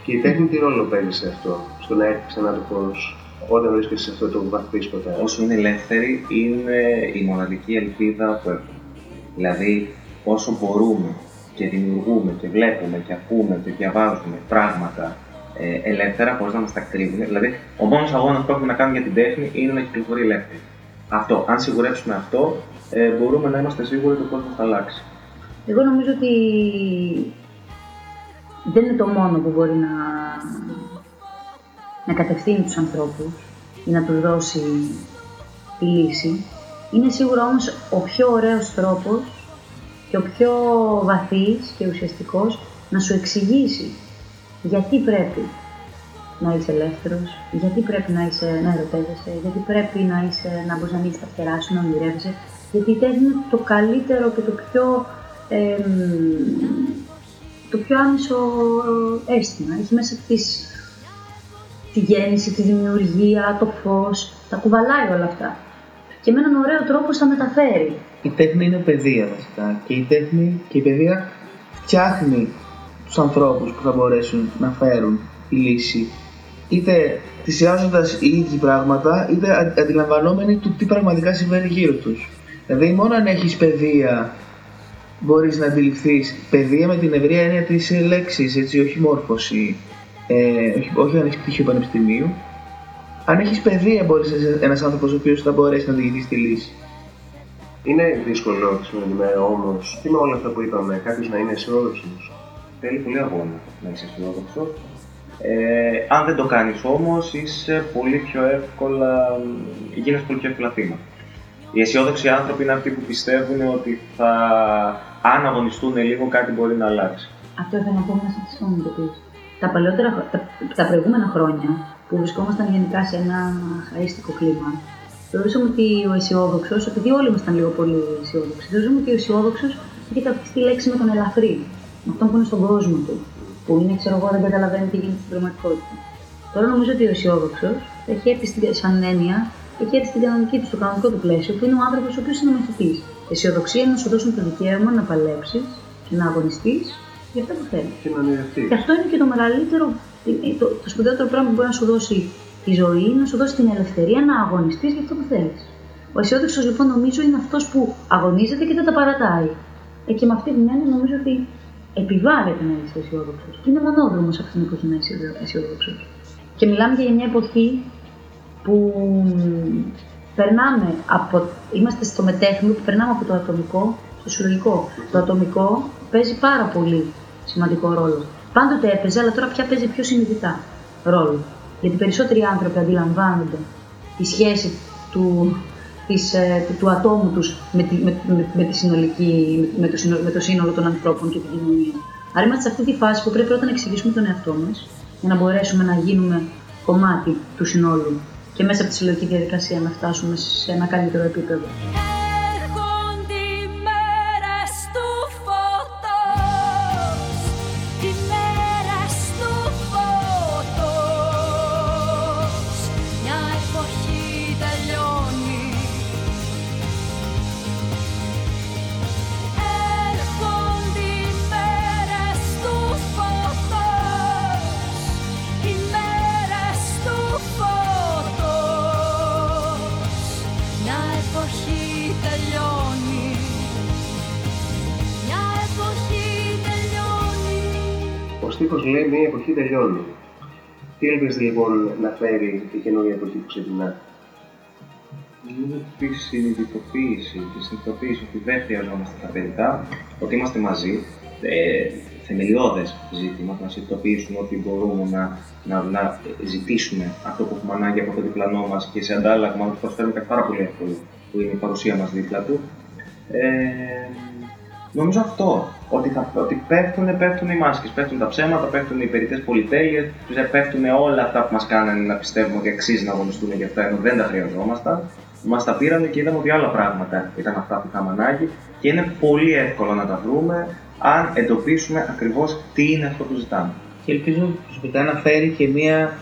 Speaker 2: Και η τέχνη τι ρόλο παίζει σε αυτό, στο να έρθεις ξανά το φως, όταν βρίσκεσαι σε αυτό το βαθύ σκοτάδι;
Speaker 5: Όσο είναι ελεύθερη, είναι η μοναδική ελπίδα που έχουμε. Δηλαδή, όσο μπορούμε και δημιουργούμε και βλέπουμε και ακούμε και διαβάζουμε πράγματα ε, ελεύθερα, χωρίς να μας τα κρύβουν. Δηλαδή, ο μόνος αγώνας που έχουμε να κάνουμε για την τέχνη είναι να κυκλοφορεί ελεύθερη. Αυτό. Αν σιγουρέψουμε αυτό, ε, μπορούμε να είμαστε σίγουροι ότι ο κόσμος θα αλλάξει.
Speaker 3: Εγώ νομίζω ότι δεν είναι το μόνο που μπορεί να, να κατευθύνει τους ανθρώπους ή να τους δώσει τη λύση. Είναι σίγουρα όμως ο πιο ωραίος τρόπος και ο πιο βαθύς και ουσιαστικός να σου εξηγήσει γιατί πρέπει να είσαι ελεύθερος, γιατί πρέπει να, είσαι, να ερωτεύεσαι, γιατί πρέπει να, είσαι, να μπορείς να μείνεις στα φτερά σου, να ονειρεύεσαι, γιατί η τέχνη είναι το καλύτερο και το πιο, ε, το πιο άμεσο αίσθημα. Έχει μέσα της, τη γέννηση, τη δημιουργία, το φως, τα κουβαλάει όλα αυτά. Και με έναν ωραίο τρόπο στα μεταφέρει
Speaker 4: η τέχνη είναι παιδεία βασικά και η τέχνη και η παιδεία φτιάχνει τους ανθρώπους που θα μπορέσουν να φέρουν τη λύση είτε θυσιάζοντας οι ίδιοι πράγματα είτε αντιλαμβανόμενοι του τι πραγματικά συμβαίνει γύρω τους. Δηλαδή μόνο αν έχεις παιδεία μπορείς να αντιληφθείς παιδεία με την ευρία έννοια της λέξης, έτσι, όχι μόρφωση, ε, όχι, όχι αν έχεις πτυχίο πανεπιστημίου. Αν έχεις παιδεία μπορείς ένας άνθρωπος ο οποίος θα μπορέσει να διηγηθεί τη λύση.
Speaker 2: Είναι δύσκολο τη σημερινή μέρα όμως, τι με όλα αυτά που είπαμε, κάποιος να είναι αισιόδοξος.
Speaker 5: Θέλει πολύ αγώνα να είσαι αισιόδοξος. Ε, αν δεν το κάνεις όμως, είσαι πολύ πιο εύκολα, γίνεσαι πολύ πιο εύκολα θύμα. Οι αισιόδοξοι άνθρωποι είναι αυτοί που πιστεύουν ότι θα, αν αγωνιστούν λίγο κάτι μπορεί να αλλάξει.
Speaker 3: Αυτό ήθελα να πω μέσα τη το Τα, παλαιότερα, τα, τα προηγούμενα χρόνια που βρισκόμασταν γενικά σε ένα χαρίστικο κλίμα, θεωρούσαμε ότι ο αισιόδοξος, επειδή όλοι ήμασταν λίγο πολύ αισιόδοξοι, θεωρούσαμε ότι ο αισιόδοξος έχει ταυτιστεί τη λέξη με τον ελαφρύ, με αυτόν που είναι στον κόσμο του, που είναι, ξέρω εγώ, δεν καταλαβαίνει τι γίνεται στην πραγματικότητα. Τώρα νομίζω ότι ο αισιόδοξος έχει έρθει σαν έννοια, έχει έρθει στην κανονική του, στο κανονικό του πλαίσιο, που είναι ο άνθρωπος ο οποίος είναι μαθητής. Αισιοδοξία είναι να σου δώσουν το δικαίωμα να παλέψεις και να αγωνιστείς για αυτό που θέλεις.
Speaker 2: Και να
Speaker 3: Και αυτό είναι και το μεγαλύτερο, το, το σπουδαιότερο πράγμα που μπορεί να σου δώσει η ζωή, να σου δώσει την ελευθερία να αγωνιστείς για αυτό που θέλει. Ο αισιόδοξος λοιπόν νομίζω είναι αυτός που αγωνίζεται και δεν τα παρατάει. Ε, και με αυτή την έννοια νομίζω ότι επιβάλλεται να είσαι αισιόδοξος. Και είναι μονόδρομος αυτή την εποχή να είσαι αισιόδοξος. Και μιλάμε και για μια εποχή που περνάμε από. Είμαστε στο μετέχνιο που περνάμε από το ατομικό στο συλλογικό. Το ατομικό παίζει πάρα πολύ σημαντικό ρόλο. Πάντοτε έπαιζε, αλλά τώρα πια παίζει πιο συνειδητά ρόλο. Γιατί περισσότεροι άνθρωποι αντιλαμβάνονται τη σχέση του, της, ε, του ατόμου τους με, τη, με, με, με, τη συνολική, με, το, με το σύνολο των ανθρώπων και την κοινωνία. Άρα είμαστε σε αυτή τη φάση που πρέπει πρώτα να εξηγήσουμε τον εαυτό μας για να μπορέσουμε να γίνουμε κομμάτι του συνόλου και μέσα από τη συλλογική διαδικασία να φτάσουμε σε ένα καλύτερο επίπεδο.
Speaker 2: Λέει μια εποχή τελειώνει. Τι ελπίζει λοιπόν να φέρει η καινούργια εποχή που ξεκινά;
Speaker 5: Νομίζω τη συνειδητοποίηση, τη συνειδητοποίηση ότι δεν χρειαζόμαστε τα παιδικά, ότι είμαστε μαζί. Ε, Θεμελιώδες ζήτημα, να συνειδητοποιήσουμε ότι μπορούμε να, να, να ζητήσουμε αυτό που έχουμε ανάγκη από το διπλανό μας και σε αντάλλαγμα να του προσφέρουμε κάτι πάρα πολύ εύκολο που είναι η παρουσία μας δίπλα του. Ε, Νομίζω αυτό. Ότι, θα, ότι πέφτουν, πέφτουν οι μάσκες, πέφτουν τα ψέματα, πέφτουν οι περιττές πολυτέλειες, πέφτουν όλα αυτά που μας κάνανε να πιστεύουμε ότι αξίζει να αγωνιστούμε για αυτά ενώ δεν τα χρειαζόμασταν. Μας τα πήραμε και είδαμε ότι άλλα πράγματα ήταν αυτά που είχαμε ανάγκη και είναι πολύ εύκολο να τα βρούμε αν εντοπίσουμε ακριβώς τι είναι αυτό που ζητάμε.
Speaker 4: Και ελπίζω προσωπικά να φέρει και μία.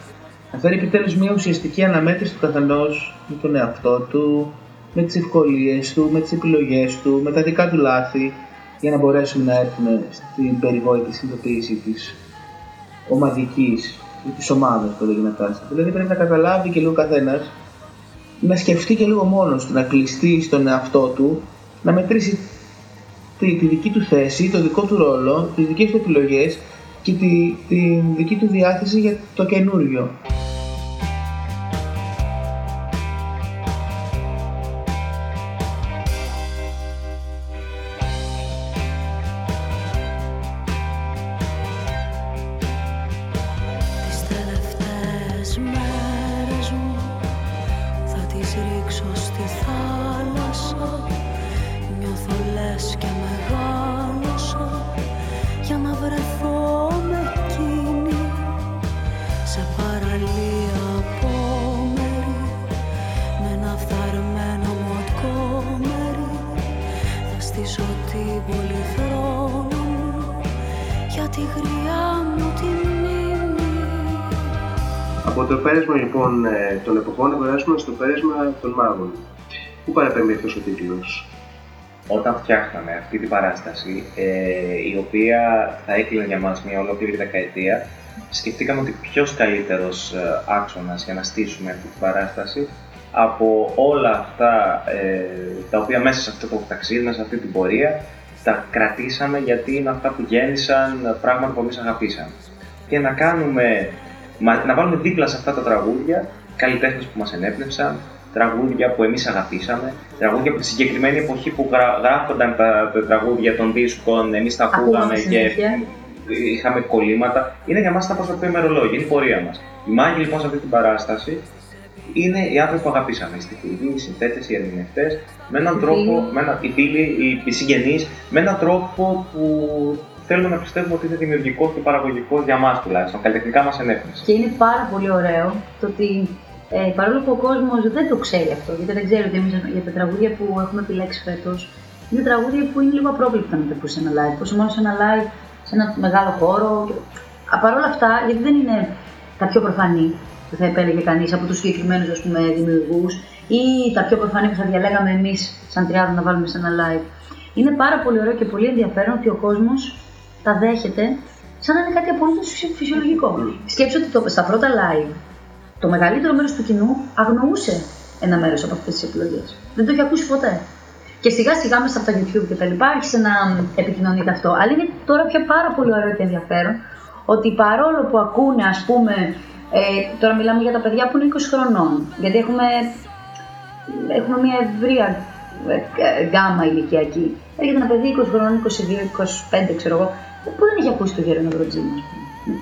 Speaker 4: Να φέρει επιτέλους μια ουσιαστική αναμέτρηση του καθενός με τον εαυτό του, με τις ευκολίες του, με τις επιλογές του, με τα δικά του λάθη, για να μπορέσουμε να έρθουμε στην περιβόητη συνειδητοποίηση της ομαδικής ή της ομάδας που λέγει να Δηλαδή πρέπει να καταλάβει και λίγο καθένας να σκεφτεί και λίγο μόνος του, να κλειστεί στον εαυτό του, να μετρήσει τη, τη δική του θέση, το δικό του ρόλο, τις δικές του επιλογές και τη, τη δική του διάθεση για το καινούριο.
Speaker 2: Πέρασμα λοιπόν ε, των εποχών να περάσουμε στο πέρασμα των μάγων. Πού παραπέμπει αυτός ο τίτλος,
Speaker 5: Όταν φτιάχναμε αυτή την παράσταση, ε, η οποία θα έκλεινε για μας μια ολόκληρη δεκαετία, σκεφτήκαμε ότι ποιος καλύτερος ε, άξονας για να στήσουμε αυτή την παράσταση από όλα αυτά ε, τα οποία μέσα σε αυτό το ταξίδι, μέσα σε αυτή την πορεία, τα κρατήσαμε γιατί είναι αυτά που γέννησαν πράγματα που εμείς αγαπήσαμε. Και να κάνουμε να βάλουμε δίπλα σε αυτά τα τραγούδια καλλιτέχνες που μας ενέπνευσαν, τραγούδια που εμείς αγαπήσαμε, τραγούδια από τη συγκεκριμένη εποχή που γράφονταν τα, τα τραγούδια των δίσκων, εμείς τα ακούγαμε και είχαμε κολλήματα. Είναι για μας τα προσωπικά ημερολόγια, είναι η πορεία μας. Οι μάγοι λοιπόν σε αυτή την παράσταση είναι οι άνθρωποι που αγαπήσαμε. Οι στοιχειοί, οι συνθέτες, οι ερμηνευτές, με έναν τρόπο, με ένα, οι φίλοι, οι, οι συγγενείς, με έναν τρόπο που θέλουμε να πιστεύουμε ότι είναι δημιουργικό και παραγωγικό για μας τουλάχιστον, καλλιτεχνικά μας ενέπνευση.
Speaker 3: Και είναι πάρα πολύ ωραίο το ότι ε, παρόλο που ο κόσμος δεν το ξέρει αυτό, γιατί δεν ξέρει ότι εμείς για τα τραγούδια που έχουμε επιλέξει φέτος, είναι τραγούδια που είναι λίγο απρόβλεπτα να τα ακούσει σε ένα live. Πόσο μόνο σε ένα live, σε ένα μεγάλο χώρο. Παρ' όλα αυτά, γιατί δεν είναι τα πιο προφανή που θα επέλεγε κανείς από τους συγκεκριμένους δημιουργούς ή τα πιο προφανή που θα διαλέγαμε εμείς σαν τριάδα να βάλουμε σε ένα live. Είναι πάρα πολύ ωραίο και πολύ ενδιαφέρον ότι ο κόσμος τα δέχεται σαν να είναι κάτι απολύτω φυσιολογικό. Σκέψτε ότι το, στα πρώτα live το μεγαλύτερο μέρος του κοινού αγνοούσε ένα μέρος από αυτές τις επιλογές. Δεν το είχε ακούσει ποτέ. Και σιγά σιγά μέσα από τα YouTube και τα λοιπά άρχισε να επικοινωνείται αυτό. Αλλά είναι τώρα πια πάρα πολύ ωραίο και ενδιαφέρον ότι παρόλο που ακούνε, ας πούμε, ε, τώρα μιλάμε για τα παιδιά που είναι 20 χρονών, γιατί έχουμε, έχουμε μια ευρεία ε, γκάμα ηλικιακή. Έρχεται ένα παιδί 20 χρονών, 22, 25 ξέρω εγώ, που δεν έχει ακούσει το γέρο Νευροτζίνο,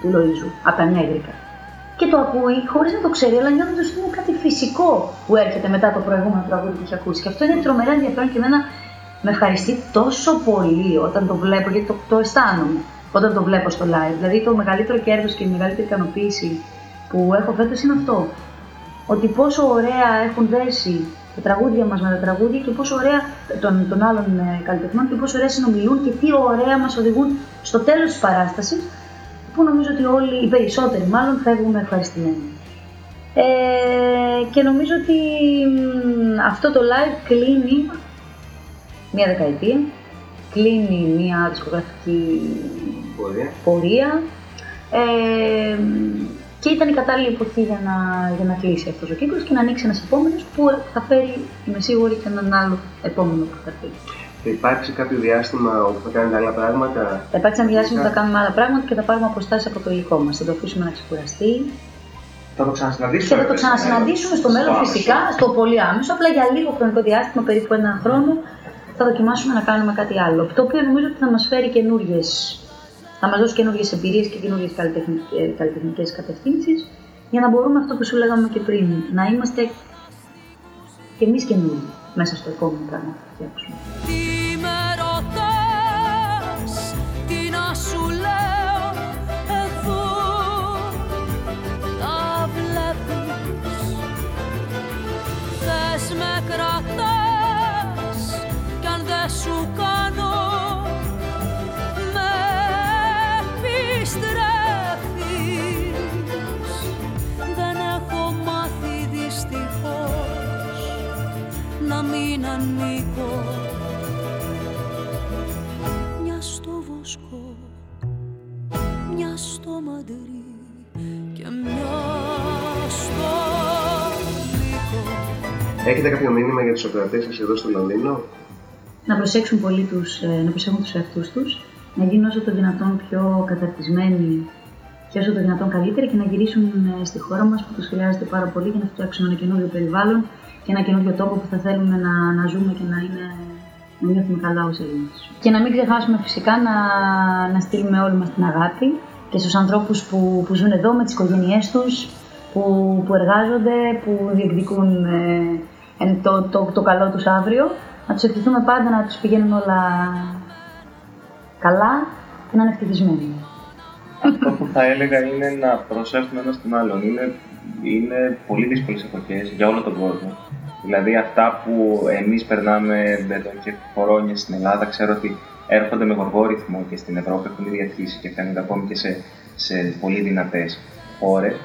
Speaker 3: του Λοίζου, από τα νέγρικα και το ακούει χωρίς να το ξέρει, αλλά νιώθοντα ότι είναι κάτι φυσικό που έρχεται μετά το προηγούμενο τραγούδι που έχει ακούσει. Και αυτό είναι τρομερά ενδιαφέρον και εμένα με ευχαριστεί τόσο πολύ όταν το βλέπω, γιατί το, το αισθάνομαι όταν το βλέπω στο live. Δηλαδή το μεγαλύτερο κέρδος και η μεγαλύτερη ικανοποίηση που έχω φέτος είναι αυτό. Ότι πόσο ωραία έχουν δέσει τα τραγούδια μας με τα τραγούδια και πόσο ωραία των, των άλλων ε, καλλιτεχνών και πόσο ωραία συνομιλούν και τι ωραία μας οδηγούν στο τέλος της παράστασης που νομίζω ότι όλοι, οι περισσότεροι μάλλον, φεύγουμε ευχαριστημένοι. Ε, και νομίζω ότι αυτό το live κλείνει μία δεκαετία, κλείνει μία δισκογραφική
Speaker 2: πορεία,
Speaker 3: πορεία ε, και ήταν η κατάλληλη εποχή για να, για να κλείσει αυτός ο κύκλος και να ανοίξει ένας επόμενος που θα φέρει, είμαι σίγουρη, και έναν άλλο επόμενο που θα φέρει.
Speaker 2: Θα υπάρξει κάποιο διάστημα όπου θα κάνετε άλλα πράγματα;
Speaker 3: Θα υπάρξει ένα διάστημα που θα κάνουμε άλλα πράγματα και θα πάρουμε αποστάσεις από το υλικό μας. Θα το αφήσουμε να ξεκουραστεί.
Speaker 5: Θα το ξανασυναντήσουμε.
Speaker 3: Και θα το ξανασυναντήσουμε στο μέλλον φυσικά, στο πολύ άμεσο, απλά για λίγο χρονικό διάστημα, περίπου ένα χρόνο, θα δοκιμάσουμε να κάνουμε κάτι άλλο. Το οποίο νομίζω ότι θα μας φέρει καινούριε. Θα μας δώσει καινούριε εμπειρίες και καινούριε καλλιτεχνικές κατευθύνσεις για να μπορούμε αυτό που σου λέγαμε και πριν, να είμαστε και εμείς καινούριοι μέσα στο επόμενο πράγμα που θα φτιάξουμε.
Speaker 2: Έχετε κάποιο μήνυμα για τους ακροατές σας εδώ στο Λονδίνο;
Speaker 3: Να προσέξουν πολύ τους, ε, να προσέχουν τους εαυτούς τους, να γίνουν όσο το δυνατόν πιο καταρτισμένοι και όσο το δυνατόν καλύτεροι και να γυρίσουν ε, στη χώρα μας που τους χρειάζεται πάρα πολύ για να φτιάξουν ένα καινούριο περιβάλλον και ένα καινούριο τόπο που θα θέλουμε να, να ζούμε και να, είναι, να νιώθουμε καλά ως Ελλήνες. Και να μην ξεχάσουμε φυσικά να, να στείλουμε όλοι μας την αγάπη και στους ανθρώπους που, που ζουν εδώ με τις οικογένειές τους, που, που εργάζονται, που διεκδικούν ε, το, το, το καλό τους αύριο, να τους ευχηθούμε πάντα να τους πηγαίνουν όλα καλά και να είναι ευτυχισμένοι.
Speaker 5: Αυτό που θα έλεγα είναι να προσέχουμε ένα τον άλλον. Είναι, είναι πολύ δύσκολες εποχές για όλο τον κόσμο. Δηλαδή αυτά που εμείς περνάμε εδώ και χρόνια στην Ελλάδα, ξέρω ότι έρχονται με γοργό ρυθμό και στην Ευρώπη έχουν ήδη αρχίσει και φαίνονται ακόμη και σε, σε πολύ δυνατές χώρες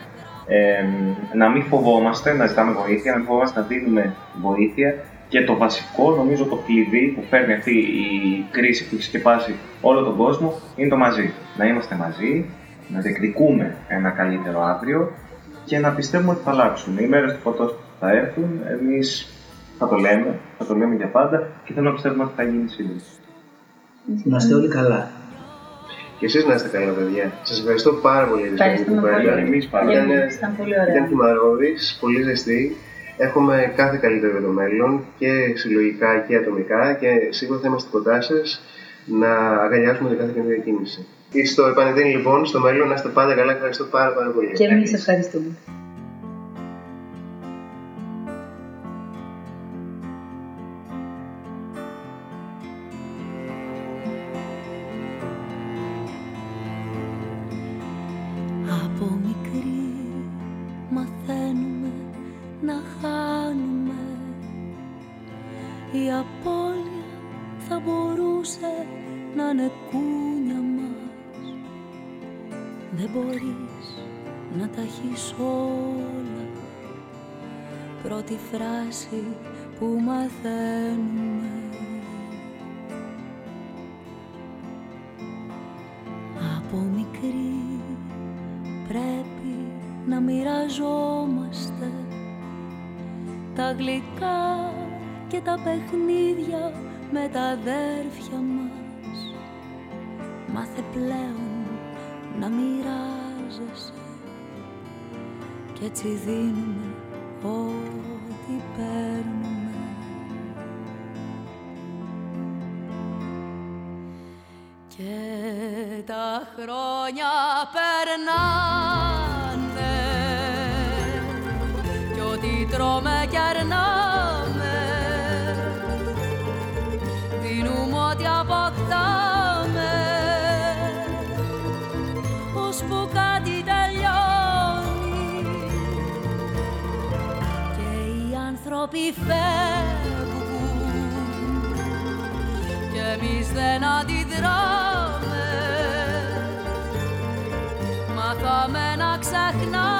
Speaker 5: να μην φοβόμαστε να ζητάμε βοήθεια, να μην φοβόμαστε να δίνουμε βοήθεια και το βασικό, νομίζω το κλειδί που φέρνει αυτή η κρίση που έχει σκεπάσει όλο τον κόσμο είναι το μαζί. Να είμαστε μαζί, να διεκδικούμε ένα καλύτερο αύριο και να πιστεύουμε ότι θα αλλάξουν. Οι μέρες του φωτός θα έρθουν, εμείς θα το λέμε, θα το λέμε για πάντα και θέλω να πιστεύουμε ότι θα γίνει σύντομα.
Speaker 4: Να είστε όλοι καλά.
Speaker 2: Και εσείς να είστε καλά, παιδιά. Σας ευχαριστώ πάρα πολύ
Speaker 3: για την κουβέντα. Εμεί πάρα πολύ. Ήταν πολύ ωραία.
Speaker 2: Ήταν πολύ ζεστή. Έχουμε κάθε καλύτερο για το μέλλον και συλλογικά και ατομικά και σίγουρα θα είμαστε κοντά σας να αγκαλιάσουμε για κάθε καινούργια κίνηση. Στο επανεδίνη λοιπόν, στο μέλλον να είστε πάντα καλά. Ευχαριστώ πάρα, πάρα πολύ.
Speaker 3: Και εμείς ευχαριστούμε.
Speaker 1: λένε κούνια μας. Δεν μπορείς να τα έχεις όλα. Πρώτη φράση που μαθαίνουμε. Από μικρή πρέπει να μοιραζόμαστε Τα γλυκά και τα παιχνίδια με τα αδέρφια μας χρειάζεται πλέον να μοιράζεσαι. Και έτσι δίνουμε ό,τι παίρνουμε. Και τα χρόνια περνάνε. Και ό,τι τρώμε και φεύγουν και εμείς δεν αντιδράμε. Μάθαμε να ξεχνάμε